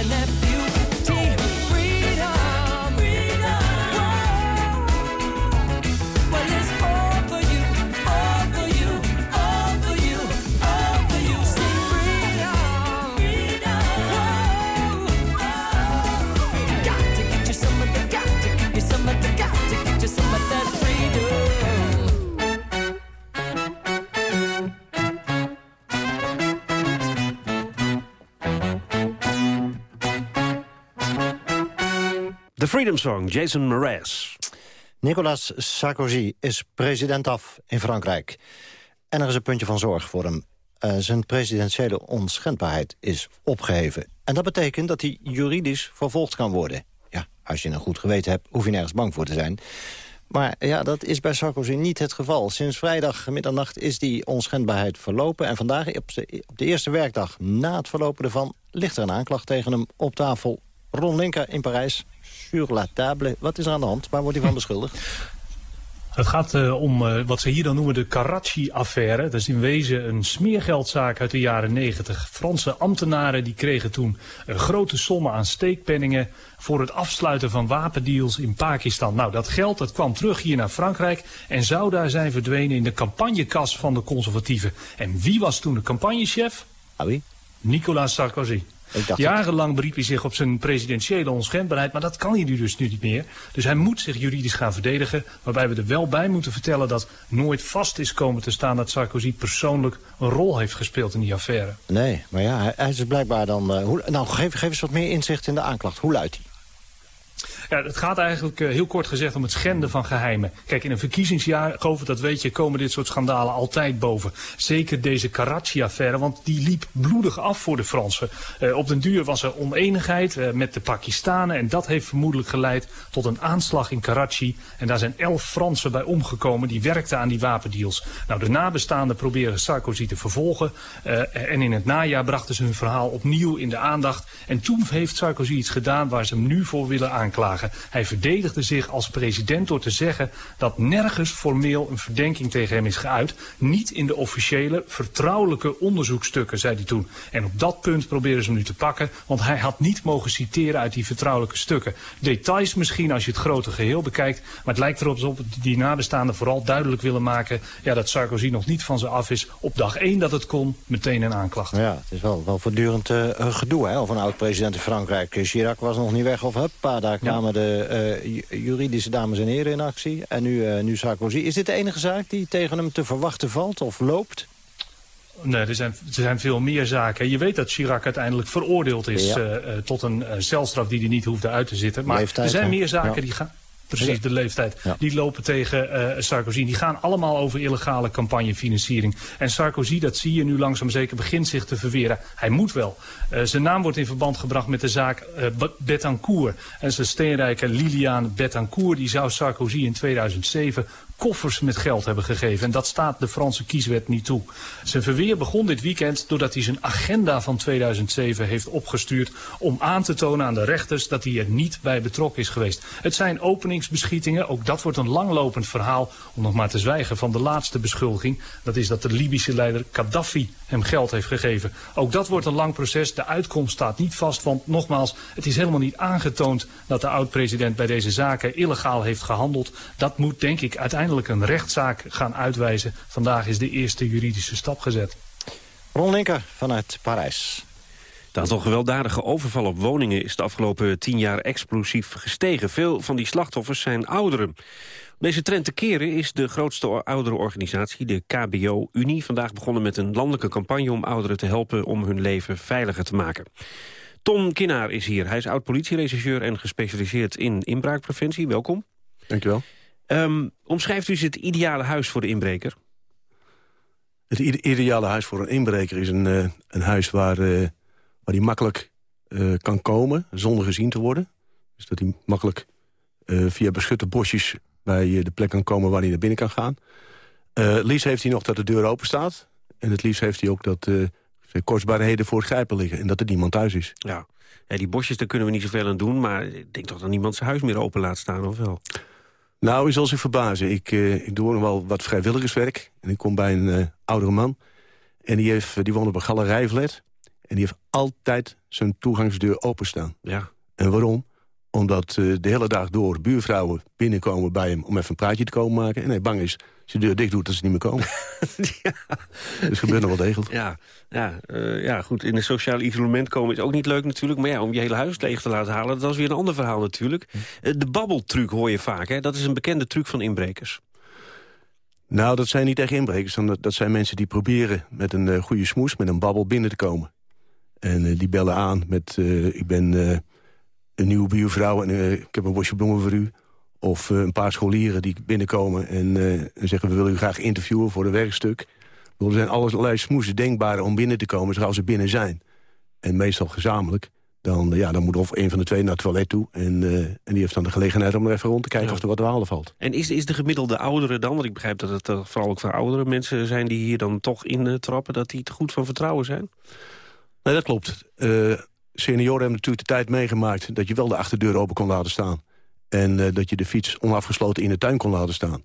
And feeling Freedom Song, Jason Mraz. Nicolas Sarkozy is president af in Frankrijk. En er is een puntje van zorg voor hem. Eh, zijn presidentiële onschendbaarheid is opgeheven. En dat betekent dat hij juridisch vervolgd kan worden. Ja, als je een goed geweten hebt, hoef je nergens bang voor te zijn. Maar ja, dat is bij Sarkozy niet het geval. Sinds vrijdag middernacht is die onschendbaarheid verlopen. En vandaag, op de, op de eerste werkdag na het verlopen ervan... ligt er een aanklacht tegen hem op tafel. Ron Linker in Parijs, sur la table. Wat is er aan de hand? Waar wordt hij van beschuldigd? Het gaat eh, om eh, wat ze hier dan noemen de Karachi-affaire. Dat is in wezen een smeergeldzaak uit de jaren 90. Franse ambtenaren die kregen toen eh, grote sommen aan steekpenningen... voor het afsluiten van wapendeals in Pakistan. Nou, dat geld dat kwam terug hier naar Frankrijk... en zou daar zijn verdwenen in de campagnekas van de conservatieven. En wie was toen de campagnechef? Ah, wie? Nicolas Sarkozy. Jarenlang beriep hij zich op zijn presidentiële onschendbaarheid, maar dat kan hij nu dus nu niet meer. Dus hij moet zich juridisch gaan verdedigen, waarbij we er wel bij moeten vertellen dat nooit vast is komen te staan dat Sarkozy persoonlijk een rol heeft gespeeld in die affaire. Nee, maar ja, hij, hij is dus blijkbaar dan... eh, hoe, nou, geef, geef eens wat meer inzicht in de aanklacht. Hoe luidt die? Ja, het gaat eigenlijk eh, heel kort gezegd om het schenden van geheimen. Kijk, in een verkiezingsjaar, dat weet je, komen dit soort schandalen altijd boven. Zeker deze Karachi-affaire, want die liep bloedig af voor de Fransen. Eh, op den duur was er oneenigheid eh, met de Pakistanen en dat heeft vermoedelijk geleid tot een aanslag in Karachi. En daar zijn elf Fransen bij omgekomen die werkten aan die wapendeals. Nou, de nabestaanden proberen Sarkozy te vervolgen en in het najaar brachten ze hun verhaal opnieuw in de aandacht. En toen heeft Sarkozy iets gedaan waar ze hem nu voor willen aanklagen. Hij verdedigde zich als president door te zeggen dat nergens formeel een verdenking tegen hem is geuit. Niet in de officiële, vertrouwelijke onderzoekstukken, zei hij toen. En op dat punt proberen ze hem nu te pakken, want hij had niet mogen citeren uit die vertrouwelijke stukken. Details misschien als je het grote geheel bekijkt, maar het lijkt erop dat die nabestaanden vooral duidelijk willen maken ja, dat Sarkozy nog niet van ze af is. Op dag één dat het kon, meteen een aanklacht. Ja, het is wel, wel voortdurend eh, gedoe hè, of een oud-president in Frankrijk. Chirac was nog niet weg of huppa, daar kwamen de eh, ju- juridische dames en heren in actie. En nu, eh, nu Sarkozy. Is dit de enige zaak die tegen hem te verwachten valt of loopt? Nee, er zijn, er zijn veel meer zaken. Je weet dat Chirac uiteindelijk veroordeeld is Ja. eh, eh, tot een eh, celstraf die hij niet hoefde uit te zitten. Maar Leeftijd, er zijn meer zaken Ja. die gaan... Precies, de leeftijd. Ja. Die lopen tegen eh, Sarkozy. Die gaan allemaal over illegale campagnefinanciering. En Sarkozy, dat zie je nu langzaam zeker, begint zich te verweren. Hij moet wel. Eh, zijn naam wordt in verband gebracht met de zaak Be- Betancourt. En zijn steenrijke Liliane Betancourt, die zou Sarkozy in 2007 koffers met geld hebben gegeven. En dat staat de Franse kieswet niet toe. Zijn verweer begon dit weekend doordat hij zijn agenda van 2007 heeft opgestuurd... om aan te tonen aan de rechters dat hij er niet bij betrokken is geweest. Het zijn openingsbeschietingen. Ook dat wordt een langlopend verhaal. Om nog maar te zwijgen van de laatste beschuldiging. Dat is dat de Libische leider Gaddafi hem geld heeft gegeven. Ook dat wordt een lang proces. De uitkomst staat niet vast. Want nogmaals, het is helemaal niet aangetoond dat de oud-president bij deze zaken illegaal heeft gehandeld. Dat moet denk ik uiteindelijk een rechtszaak gaan uitwijzen. Vandaag is de eerste juridische stap gezet. Ron Linker vanuit Parijs. Het aantal gewelddadige overvallen op woningen is de afgelopen tien jaar explosief gestegen. Veel van die slachtoffers zijn ouderen. Om deze trend te keren is de grootste ouderenorganisatie, de KBO-Unie, vandaag begonnen met een landelijke campagne om ouderen te helpen om hun leven veiliger te maken. Tom Kinnaar is hier. Hij is oud-politieregisseur en gespecialiseerd in inbraakpreventie. Welkom. Dankjewel. Um, omschrijft u eens het ideale huis voor de inbreker? Het ide- ideale huis voor een inbreker is een, eh, een huis waar, eh, waar hij makkelijk eh, kan komen zonder gezien te worden. Dus dat hij makkelijk via beschutte bosjes bij de plek kan komen waar hij naar binnen kan gaan. Eh liefst heeft hij nog dat de deur open staat. En het liefst heeft hij ook dat uh, kostbaarheden voor het grijpen liggen... en dat er niemand thuis is. Ja. ja, die bosjes, daar kunnen we niet zoveel aan doen... maar ik denk toch dat niemand zijn huis meer open laat staan, of wel? Nou, u zal zich verbazen. Ik, uh, ik doe nog wel wat vrijwilligerswerk. En ik kom bij een uh, oudere man. En die, heeft, die woont op een galerijflat. En die heeft altijd zijn toegangsdeur openstaan. Ja. En waarom? Omdat uh, de hele dag door buurvrouwen binnenkomen bij hem... om even een praatje te komen maken. En hij bang is, je de deur dicht doet, dat ze niet meer komen. ja. Dus gebeurt nog wel degelijk. Ja, ja, uh, ja, goed. In een sociaal isolement komen is ook niet leuk natuurlijk. Maar ja, om je hele huis leeg te laten halen, dat is weer een ander verhaal natuurlijk. Uh, de babbeltruc hoor je vaak, hè? Dat is een bekende truc van inbrekers. Nou, dat zijn niet echt inbrekers. Dat zijn mensen die proberen met een uh, goede smoes, met een babbel binnen te komen. En die bellen aan met, ik ben een nieuwe buurvrouw en ik heb een bosje bloemen voor u. Of uh, een paar scholieren die binnenkomen en, uh, en, zeggen... we willen u graag interviewen voor een werkstuk. Er zijn allerlei smoesen denkbare om binnen te komen... zoals ze binnen zijn. En meestal gezamenlijk. Dan, ja, dan moet of een van de twee naar het toilet toe. En, uh, en die heeft dan de gelegenheid om er even rond te kijken... Ja. of er wat te halen valt. En is, is de gemiddelde oudere dan... want ik begrijp dat het vooral ook voor oudere mensen zijn... die hier dan toch in trappen... dat die te goed van vertrouwen zijn? Nee, dat klopt. senioren hebben natuurlijk de tijd meegemaakt... dat je wel de achterdeur open kon laten staan. En uh, dat je de fiets onafgesloten in de tuin kon laten staan.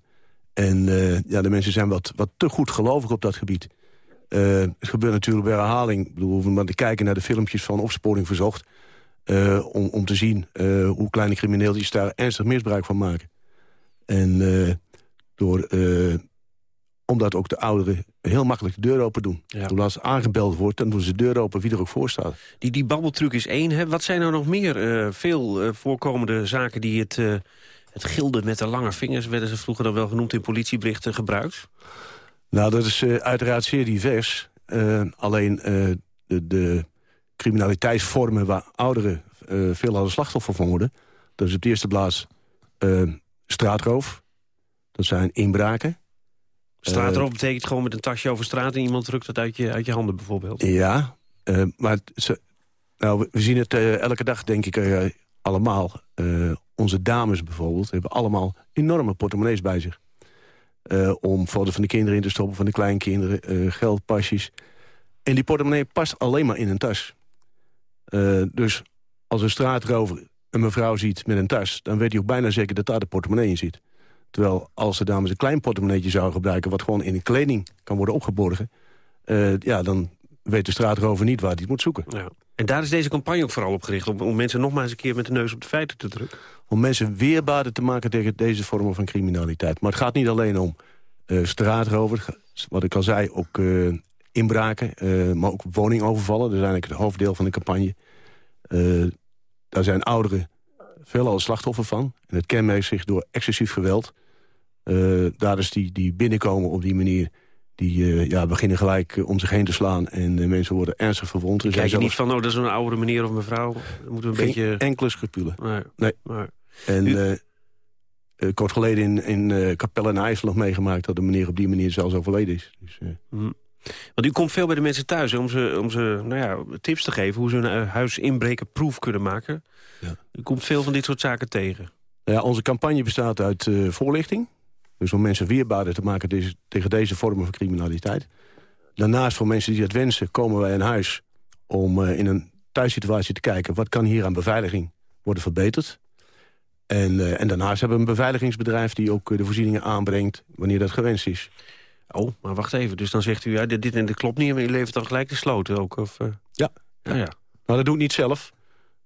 En uh, ja, de mensen zijn wat, wat te goed gelovig op dat gebied. Uh, het gebeurt natuurlijk bij herhaling. Bedoel, we hoeven maar te kijken naar de filmpjes van opsporing verzocht... om, om te zien hoe kleine crimineeltjes daar ernstig misbruik van maken. En door omdat ook de ouderen heel makkelijk de deur open doen. Ja. Als ze aangebeld wordt, dan doen ze de deur open wie er ook voor staat. Die, die babbeltruc is één. Hè? Wat zijn er nog meer uh, veel uh, voorkomende zaken die het, uh, het gilden met de lange vingers... werden ze vroeger dan wel genoemd in politieberichten gebruikt? Nou, dat is uiteraard zeer divers. alleen de, de, criminaliteitsvormen waar ouderen veel hadden slachtoffer van worden... dat is op de eerste plaats straatroof. Dat zijn inbraken. Straatroof betekent gewoon met een tasje over straat... en iemand drukt het uit je, uit je handen bijvoorbeeld. Ja, uh, maar ze, nou, we zien het uh, elke dag, denk ik, uh, allemaal. onze dames bijvoorbeeld hebben allemaal enorme portemonnees bij zich. om foto's van de kinderen in te stoppen, van de kleinkinderen, geldpasjes. En die portemonnee past alleen maar in een tas. dus als een straatrover een mevrouw ziet met een tas... dan weet hij ook bijna zeker dat daar de portemonnee in zit. Terwijl als de dames een klein portemonneetje zouden gebruiken... wat gewoon in een kleding kan worden opgeborgen... Uh, ja, dan weet de straatrover niet waar hij het moet zoeken. Ja. En daar is deze campagne ook vooral op gericht... Om, om, mensen nog maar eens een keer met de neus op de feiten te drukken? Om mensen weerbaarder te maken tegen deze vormen van criminaliteit. Maar het gaat niet alleen om uh, straatrover, wat ik al zei, ook uh, inbraken... maar ook woningovervallen. Dat is eigenlijk het hoofddeel van de campagne. daar zijn ouderen veelal slachtoffer van. En het kenmerkt zich door excessief geweld. Uh, daar is die, die binnenkomen op die manier... die uh, ja, beginnen gelijk uh, om zich heen te slaan... en mensen worden ernstig verwond. Kijk je zelfs... niet van, oh, dat is een oudere meneer of mevrouw? Dan moeten we een Geen beetje... enkele scrupulen. Nee. nee. Maar... En U... kort geleden in, in Capelle en IJssel nog meegemaakt... dat de meneer op die manier zelfs overleden is. Dus, mm. Want u komt veel bij de mensen thuis om ze, om ze nou ja, tips te geven... hoe ze een huis inbrekenproef kunnen maken. Ja. U komt veel van dit soort zaken tegen. Ja, onze campagne bestaat uit uh, voorlichting. Dus om mensen weerbaarder te maken deze, tegen deze vormen van criminaliteit. Daarnaast voor mensen die dat wensen komen wij in huis... om uh, in een thuissituatie te kijken... wat kan hier aan beveiliging worden verbeterd. En, uh, en daarnaast hebben we een beveiligingsbedrijf... die ook de voorzieningen aanbrengt wanneer dat gewenst is. Oh, maar wacht even. Dus dan zegt u, ja, dit, dit en dit klopt niet... en u levert dan gelijk de sloten ook? Of, ja. Ja, ja. Nou, dat doe ik niet zelf.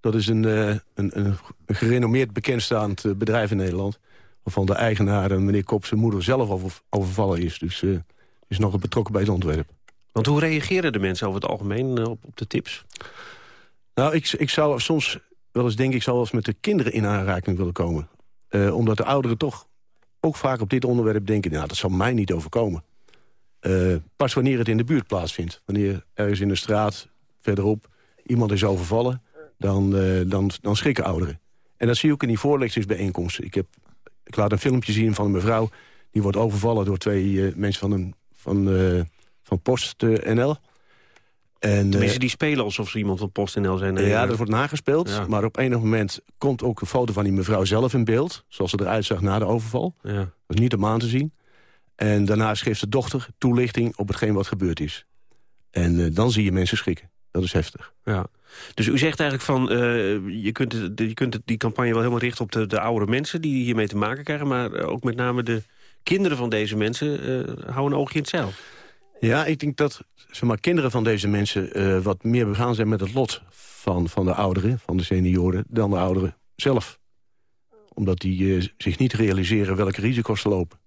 Dat is een, uh, een, een, gerenommeerd bekendstaand uh, bedrijf in Nederland... waarvan de eigenaar, meneer Kop, zijn moeder zelf over, overvallen is. Dus uh, is nog betrokken bij het ontwerp. Want hoe reageren de mensen over het algemeen op, op de tips? Nou, ik, ik zou soms wel eens denken... ik zou wel eens met de kinderen in aanraking willen komen. omdat de ouderen toch ook vaak op dit onderwerp denken... nou, dat zal mij niet overkomen. pas wanneer het in de buurt plaatsvindt. Wanneer ergens in de straat, verderop, iemand is overvallen dan, uh, dan, dan schrikken ouderen. En dat zie je ook in die voorlichtingsbijeenkomsten. Ik, heb, ik laat een filmpje zien van een mevrouw... die wordt overvallen door twee uh, mensen van, een, van, uh, van Post NL. En, Tenminste, die spelen alsof ze iemand van PostNL zijn. Ja, dat wordt nagespeeld. Ja. Maar op enig moment komt ook een foto van die mevrouw zelf in beeld. Zoals ze eruit zag na de overval. Ja. Dat is niet om aan te zien. En daarna geeft de dochter toelichting op hetgeen wat gebeurd is. En eh, dan zie je mensen schrikken. Dat is heftig. Ja. Dus u zegt eigenlijk van, eh, je, kunt het, je kunt het, die campagne wel helemaal richten op de, de oudere mensen... die hiermee te maken krijgen, maar ook met name de kinderen van deze mensen... eh houden een oogje in het zeil. Ja, ik denk dat zeg maar, kinderen van deze mensen eh, wat meer begaan zijn met het lot van, van de ouderen, van de senioren, dan de ouderen zelf. Omdat die zich niet realiseren welke risico's ze lopen.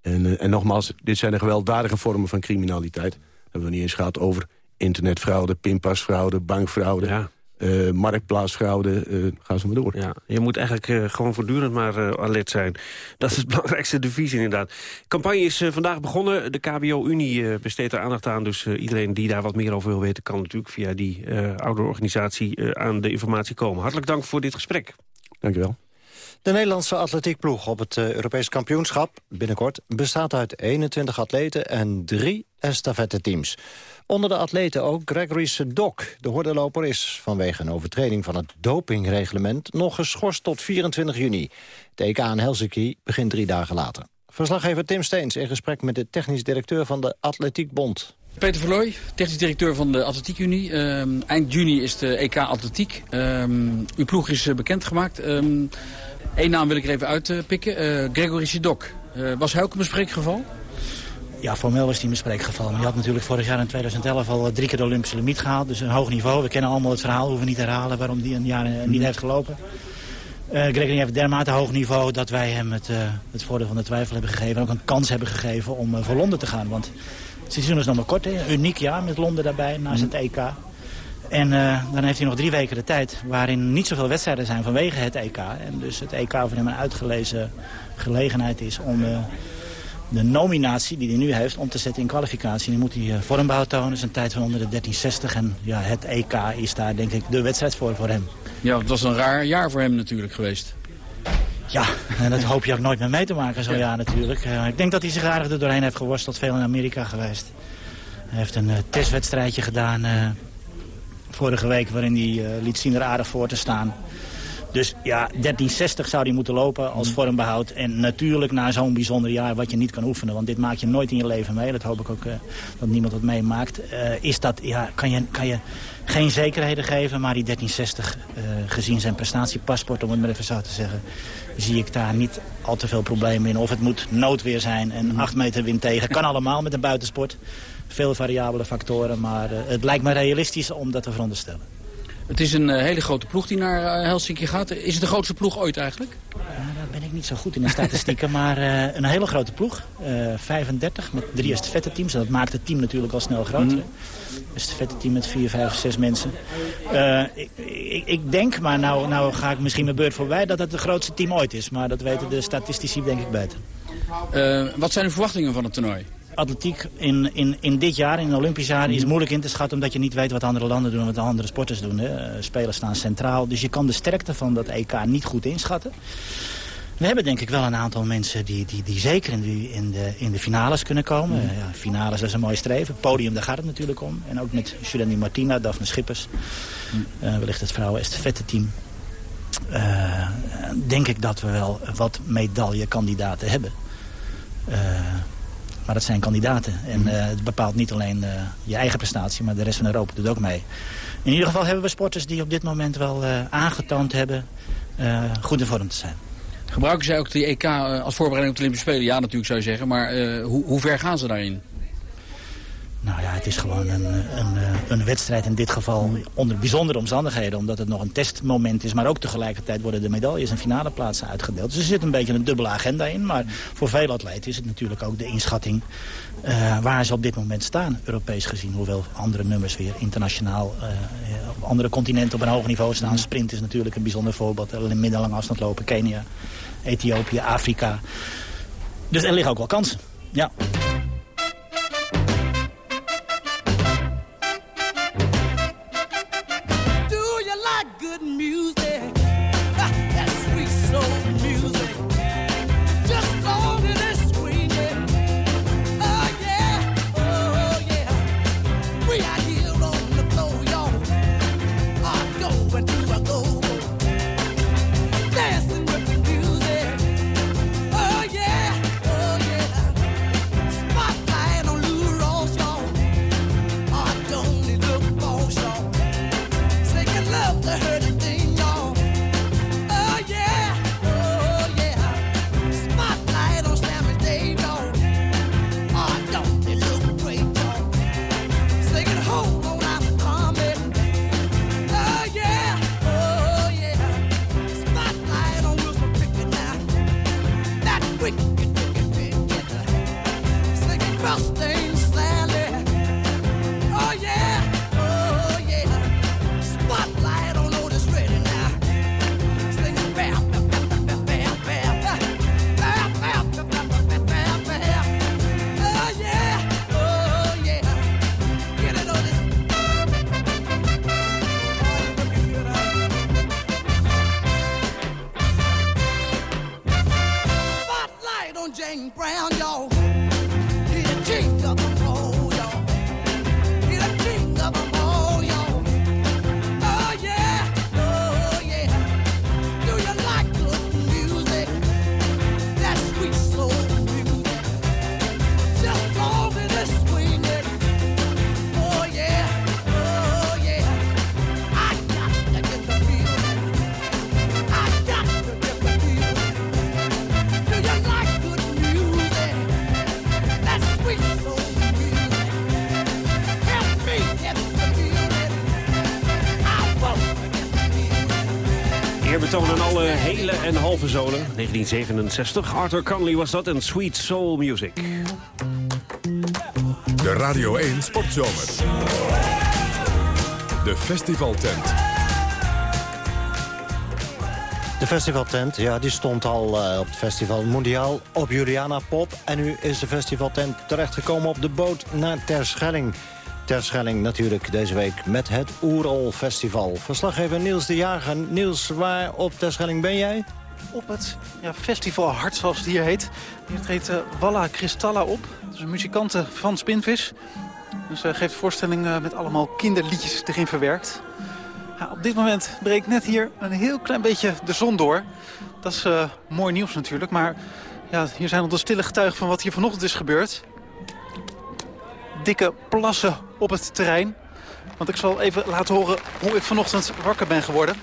En, en nogmaals, dit zijn de gewelddadige vormen van criminaliteit. We hebben we niet eens gehad over internetfraude, pinpasfraude, bankfraude... eh, marktplaatsfraude, eh, ga zo maar door. Ja, je moet eigenlijk eh, gewoon voortdurend maar alert zijn. Dat is het belangrijkste devies inderdaad. De campagne is vandaag begonnen. De KBO-Unie besteedt er aandacht aan. Dus iedereen die daar wat meer over wil weten... kan natuurlijk via die eh oude organisatie eh, aan de informatie komen. Hartelijk dank voor dit gesprek. Dank je wel. De Nederlandse atletiekploeg op het Europees kampioenschap binnenkort bestaat uit 21 atleten en drie estafette-teams. Onder de atleten ook Gregory Sedok. De hordenloper is vanwege een overtreding van het dopingreglement nog geschorst tot 24 juni. De EK in Helsinki begint drie dagen later. Verslaggever Tim Steens in gesprek met de technisch directeur van de Atletiekbond. Peter Verlooy, technisch directeur van de Atletiek Unie. Ehm, eind juni is de EK Atletiek. Ehm, uw ploeg is uh, bekendgemaakt. Eén naam wil ik er even uitpikken. Uh, Gregory Sidok. Uh, was hij ook een bespreekgeval? Ja, formeel was hij een bespreekgeval. Maar hij had natuurlijk vorig jaar in 2011 al drie keer de Olympische limiet gehaald. Dus een hoog niveau. We kennen allemaal het verhaal, hoeven we niet te herhalen waarom hij een jaar niet heeft gelopen. Uh, Gregory heeft dermate hoog niveau dat wij hem het, uh, het voordeel van de twijfel hebben gegeven. En ook een kans hebben gegeven om uh, voor Londen te gaan. Want het seizoen is nog maar kort. Hè? Een uniek jaar met Londen daarbij, naast het EK. En dan heeft hij nog drie weken de tijd waarin niet zoveel wedstrijden zijn vanwege het EK. En dus het EK voor hem een uitgelezen gelegenheid is om de nominatie die hij nu heeft om te zetten in kwalificatie. Nu moet hij vormbehoud tonen, zijn tijd van onder de 1360. En ja, het EK is daar denk ik de wedstrijd voor voor hem. Ja, het was een raar jaar voor hem natuurlijk geweest. Ja, en dat hoop je ook nooit meer mee te maken zo'n ja. jaar natuurlijk. Uh, ik denk dat hij zich aardig er doorheen heeft geworsteld, veel in Amerika geweest. Hij heeft een uh, testwedstrijdje gedaan vorige week waarin hij liet zien er aardig voor te staan. Dus ja, 1360 zou hij moeten lopen als vormbehoud. En natuurlijk na zo'n bijzonder jaar wat je niet kan oefenen. Want dit maak je nooit in je leven mee. Dat hoop ik ook uh, dat niemand het meemaakt. Uh, is dat, ja, kan je, kan je geen zekerheden geven. Maar die 1360, uh, gezien zijn prestatiepaspoort, om het maar even zo te zeggen... zie ik daar niet al te veel problemen in. Of het moet noodweer zijn en 8 meter wind tegen. Kan allemaal met een buitensport. Veel variabele factoren. Maar het lijkt me realistisch om dat te veronderstellen. Het is een uh, hele grote ploeg die naar uh, Helsinki gaat. Is het de grootste ploeg ooit eigenlijk? Ja, daar ben ik niet zo goed in de statistieken. maar uh, een hele grote ploeg. 35 met drie estafette teams. En dat maakt het team natuurlijk al snel groter. Mm. Estafette team met vier, vijf, zes mensen. Ik, ik, ik, denk, maar nou, nou ga ik misschien mijn beurt voorbij... dat het het grootste team ooit is. Maar dat weten de statistici denk ik beter. wat zijn de verwachtingen van het toernooi? Atletiek in, in, in dit jaar, in het Olympisch jaar, is moeilijk in te schatten... omdat je niet weet wat andere landen doen en wat andere sporters doen. Hè. Spelers staan centraal, dus je kan de sterkte van dat EK niet goed inschatten. We hebben denk ik wel een aantal mensen die, die, die zeker in de, in, de, in de finales kunnen komen. Mm. Ja, finales dat is een mooi streven. Podium, daar gaat het natuurlijk om. En ook met Julien Martina, Daphne Schippers. Mm. Uh, wellicht het vrouwen estafette team. Uh, denk ik dat we wel wat medaillekandidaten hebben. Uh, maar dat zijn kandidaten. En uh, het bepaalt niet alleen uh, je eigen prestatie, maar de rest van Europa doet ook mee. In ieder geval hebben we sporters die op dit moment wel uh, aangetoond hebben goed in vorm te zijn. Gebruiken zij ook de EK als voorbereiding op de Olympische Spelen? Ja, natuurlijk zou je zeggen. Maar hoe, hoe ver gaan ze daarin? Nou ja, het is gewoon een, een, een, wedstrijd in dit geval onder bijzondere omstandigheden. Omdat het nog een testmoment is. Maar ook tegelijkertijd worden de medailles en finale plaatsen uitgedeeld. Dus er zit een beetje een dubbele agenda in. Maar voor veel atleten is het natuurlijk ook de inschatting uh, waar ze op dit moment staan. Europees gezien. Hoewel andere nummers weer internationaal uh, op andere continenten op een hoog niveau staan. Sprint is natuurlijk een bijzonder voorbeeld. In middellange afstand lopen. Kenia, Ethiopië, Afrika. Dus er liggen ook wel kansen. Ja. En halve zolen. 1967. Arthur Conley was dat en Sweet Soul Music. De Radio 1 Sportzomer. De festivaltent. De festivaltent, ja, die stond al eh, op het festival Mondiaal op Juliana Pop. En nu is de festivaltent terechtgekomen op de boot naar Terschelling. Terschelling natuurlijk deze week met het Oerol Festival. Verslaggever Niels de Jager. Niels, waar op Terschelling ben jij? Op het ja, festival Hart, zoals het hier heet. Hier treedt eh, Walla Cristalla op. Dat is een muzikante van Spinvis. Dus zij geeft voorstelling eh, met allemaal kinderliedjes erin verwerkt. Ja, op dit moment breekt net hier een heel klein beetje de zon door. Dat is eh, mooi nieuws natuurlijk, maar ja, hier zijn al de stille getuigen van wat hier vanochtend is gebeurd. Dikke plassen op het terrein. Want ik zal even laten horen hoe ik vanochtend wakker ben geworden.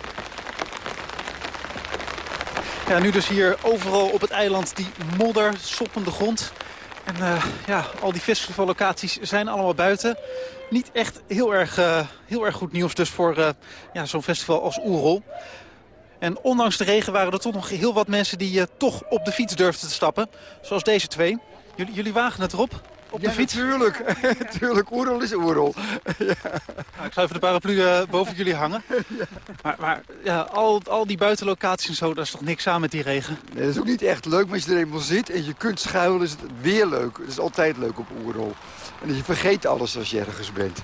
Ja, nu dus hier overal op het eiland die modder, soppende grond. En eh, ja, al die festivallocaties zijn allemaal buiten. Niet echt heel erg, eh, heel erg goed nieuws dus voor eh, ja, zo'n festival als Oerol. En ondanks de regen waren er toch nog heel wat mensen die toch op de fiets durfden te stappen. Zoals deze twee. Jullie, jullie wagen het erop? Op de Ja, fiets? natuurlijk. Tuurlijk, Oerol is Oerol. Nou, ik zal even de paraplu eh, boven jullie hangen. Maar, maar ja, al, al die buitenlocaties en zo, daar is toch niks aan met die regen? Nee, dat is ook niet echt leuk, maar als je er eenmaal zit en je kunt schuilen, is het weer leuk. Het is altijd leuk op Oerol. En je vergeet alles als je ergens bent.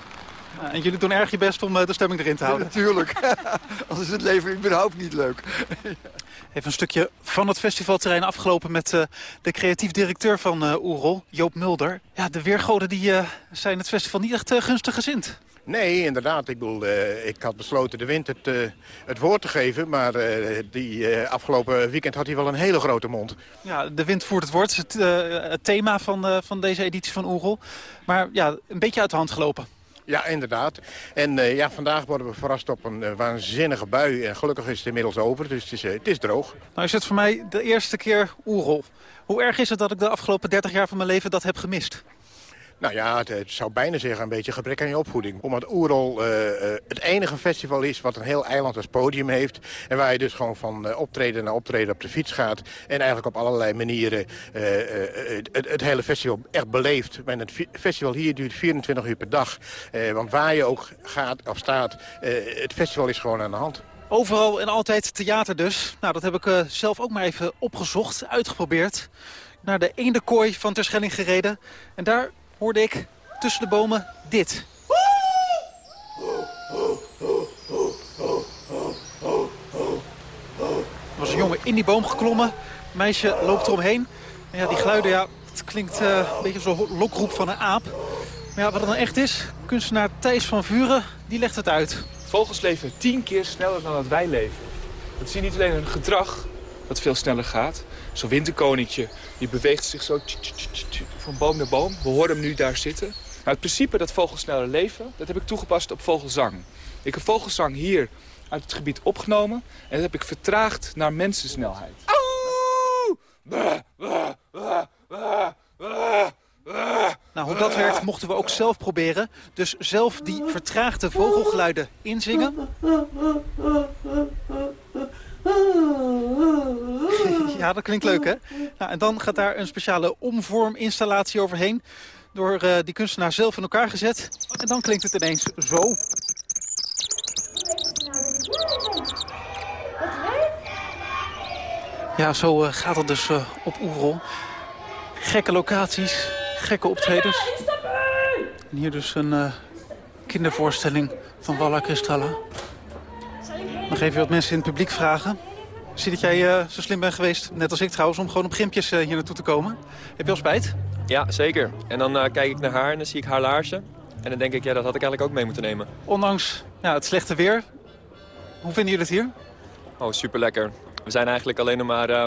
Ja, en jullie doen erg je best om eh, de stemming erin te houden. natuurlijk. Anders is het leven überhaupt niet leuk. Even een stukje van het festivalterrein afgelopen met eh, de creatief directeur van eh Oerol, Joop Mulder. Ja, de weergoden die, eh, zijn het festival niet echt gunstig gezind. Nee, inderdaad. Ik, bedoel, ik had besloten de wind het, het woord te geven. Maar die afgelopen weekend had hij wel een hele grote mond. Ja, de wind voert het woord, is het, het thema van, van deze editie van Oerol. Maar ja, een beetje uit de hand gelopen. Ja, inderdaad. En eh, ja, vandaag worden we verrast op een eh, waanzinnige bui. En gelukkig is het inmiddels over, dus het is, eh, het is droog. Nou is het voor mij de eerste keer Oerol. Hoe erg is het dat ik de afgelopen 30 jaar van mijn leven dat heb gemist? Nou ja, het, zou bijna zeggen een beetje gebrek aan je opvoeding. Omdat Oerol eh, eh, het enige festival is wat een heel eiland als podium heeft. En waar je dus gewoon van eh, optreden naar optreden op de fiets gaat. En eigenlijk op allerlei manieren het, het hele festival echt beleeft. En het festival hier duurt 24 uur per dag. Want waar je ook gaat of staat, het festival is gewoon aan de hand. Overal en altijd theater dus. Nou, dat heb ik zelf ook maar even opgezocht, uitgeprobeerd. Naar de eendenkooi van Terschelling gereden. En daar hoorde ik tussen de bomen dit. Er was een jongen in die boom geklommen. Een meisje loopt eromheen. En ja, die geluiden, ja, het klinkt eh, een beetje zo'n lokroep van een aap. Maar ja, wat het dan echt is, kunstenaar Thijs van Vuren, die legt het uit. Vogels leven tien keer sneller dan dat wij leven. Dat zie niet alleen hun gedrag, dat veel sneller gaat. Zo'n winterkoninkje, die beweegt zich zo van boom naar boom. We horen hem nu daar zitten. Maar het principe dat vogels sneller leven, dat heb ik toegepast op vogelzang. Ik heb vogelzang hier uit het gebied opgenomen en dat heb ik vertraagd naar mensensnelheid. Nou, hoe dat werkt mochten we ook zelf proberen. Dus zelf die vertraagde vogelgeluiden inzingen. Ja, dat klinkt leuk, hè? Nou, en dan gaat daar een speciale omvorminstallatie overheen. Door eh, die kunstenaar zelf in elkaar gezet. En dan klinkt het ineens zo. Ja, zo eh, gaat het dus eh, op Oerol. Gekke locaties, gekke optredens. En hier dus een kindervoorstelling van Walla Kristalla. Nog even wat mensen in het publiek vragen. Zie dat jij eh, zo slim bent geweest, net als ik trouwens, om gewoon op gimpjes eh, hier naartoe te komen. Heb je al spijt? Ja, zeker. En dan eh, kijk ik naar haar en dan zie ik haar laarzen. En dan denk ik, ja, dat had ik eigenlijk ook mee moeten nemen. Ondanks ja, het slechte weer. Hoe vinden jullie het hier? Oh, super lekker. We zijn eigenlijk alleen nog maar... eh,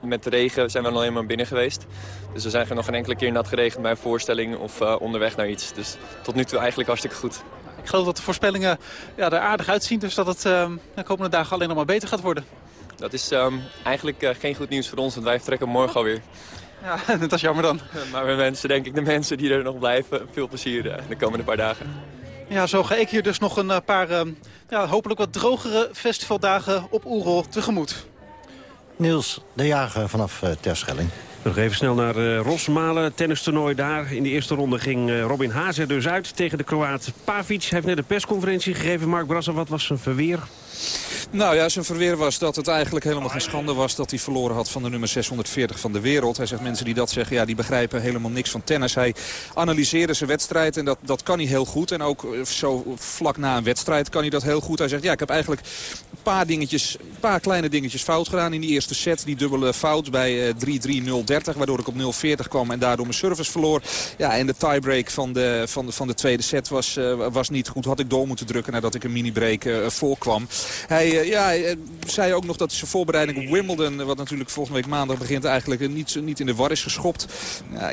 met de regen zijn we alleen maar binnen geweest. Dus we zijn nog geen enkele keer nat geregend bij een voorstelling of onderweg naar iets. Dus tot nu toe eigenlijk hartstikke goed. Ik geloof dat de voorspellingen ja, er aardig uitzien. Dus dat het eh, de komende dagen alleen nog maar beter gaat worden. Dat is ehm, eigenlijk eh, geen goed nieuws voor ons, want wij vertrekken morgen alweer. Ja, dat is jammer dan. Maar we wensen denk ik de mensen die er nog blijven veel plezier eh, de komende paar dagen. Ja, zo ga ik hier dus nog een eh, paar eh, ja, hopelijk wat drogere festivaldagen op Oerol tegemoet. Niels de Jager vanaf uh, Terschelling. Nog even snel naar uh, Rosmalen, tennistoernooi daar. In de eerste ronde ging uh, Robin Hazer dus uit tegen de Kroaat Pavic. Hij heeft net een persconferentie gegeven. Mark Brasser, wat was zijn verweer? Nou ja, zijn verweer was dat het eigenlijk helemaal geen schande was... dat hij verloren had van de nummer 640 van de wereld. Hij zegt mensen die dat zeggen, ja, die begrijpen helemaal niks van tennis. Hij analyseerde zijn wedstrijd en dat, dat kan hij heel goed. En ook zo vlak na een wedstrijd kan hij dat heel goed. Hij zegt, ja, ik heb eigenlijk een paar, dingetjes, paar kleine dingetjes fout gedaan in die eerste set. Die dubbele fout bij 3-3-0-30, waardoor ik op 0-40 kwam en daardoor mijn service verloor. Ja, en de tiebreak van de, van de, van de tweede set was, uh, was niet goed. Had ik door moeten drukken nadat ik een mini-break voorkwam. Hij ja, hij zei ook nog dat zijn voorbereiding op Wimbledon... wat natuurlijk volgende week maandag begint... eigenlijk niet, niet in de war is geschopt. Ja,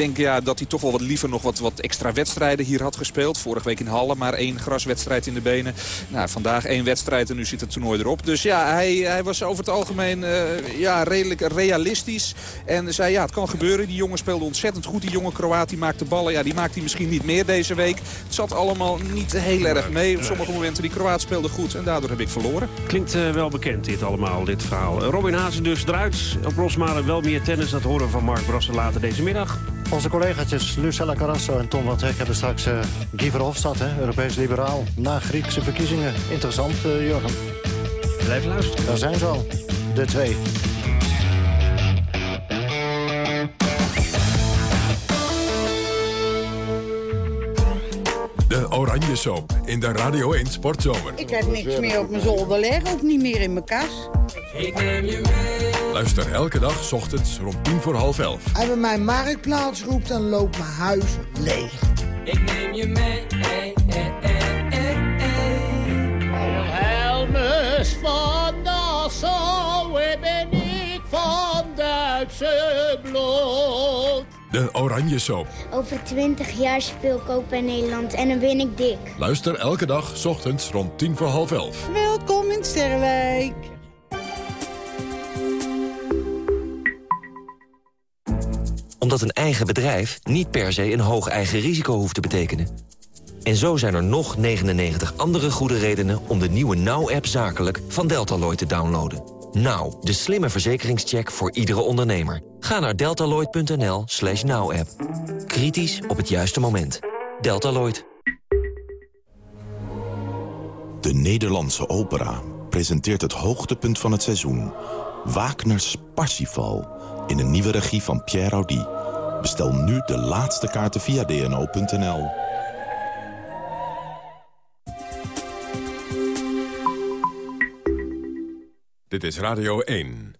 denk ja, dat hij toch wel wat liever nog wat, wat extra wedstrijden hier had gespeeld. Vorige week in Halle maar één graswedstrijd in de benen. Nou, vandaag één wedstrijd en nu zit het toernooi erop. Dus ja, hij, hij was over het algemeen uh, ja, redelijk realistisch. En zei ja, het kan gebeuren. Die jongen speelde ontzettend goed. Die jonge Kroaat die maakte ballen. Ja, die maakt hij misschien niet meer deze week. Het zat allemaal niet heel erg mee. Op sommige momenten die Kroaat speelde goed en daardoor heb ik verloren. Klinkt uh, wel bekend dit allemaal, dit verhaal. Robin Hazen dus eruit. Op Rosmalen wel meer tennis. Dat horen we van Mark Brasser later deze middag. Onze collega's Lucella Carrasso en Tom van hebben straks uh, Guy Verhofstadt, hè, Europees liberaal, na Griekse verkiezingen. Interessant, uh, Jurgen. Blijf luisteren. Daar zijn ze al, de twee. De Oranje Soap in de Radio 1 Sportzomer. Ik heb niks meer op mijn zolder liggen, ook niet meer in mijn kas. Ik neem je mee. Luister elke dag, s ochtends, rond tien voor half elf. Als je mijn marktplaats roept, dan loopt mijn huis leeg. Ik neem je mee, hey. Helmus van Nassau, ben ik van Duitse bloed. De Oranje Soap. Over twintig jaar speel ik ook bij Nederland en dan ben ik dik. Luister elke dag, s ochtends, rond tien voor half elf. Welkom in Sterrenwijk. Omdat een eigen bedrijf niet per se een hoog eigen risico hoeft te betekenen. En zo zijn er nog 99 andere goede redenen om de nieuwe Now-app zakelijk van Deltaloid te downloaden. Now, de slimme verzekeringscheck voor iedere ondernemer. Ga naar deltaloid.nl slash now-app. Kritisch op het juiste moment. Deltaloid. De Nederlandse opera presenteert het hoogtepunt van het seizoen. Wagner's Parsifal in een nieuwe regie van Pierre Audi. Bestel nu de laatste kaarten via dno.nl. Dit is Radio 1.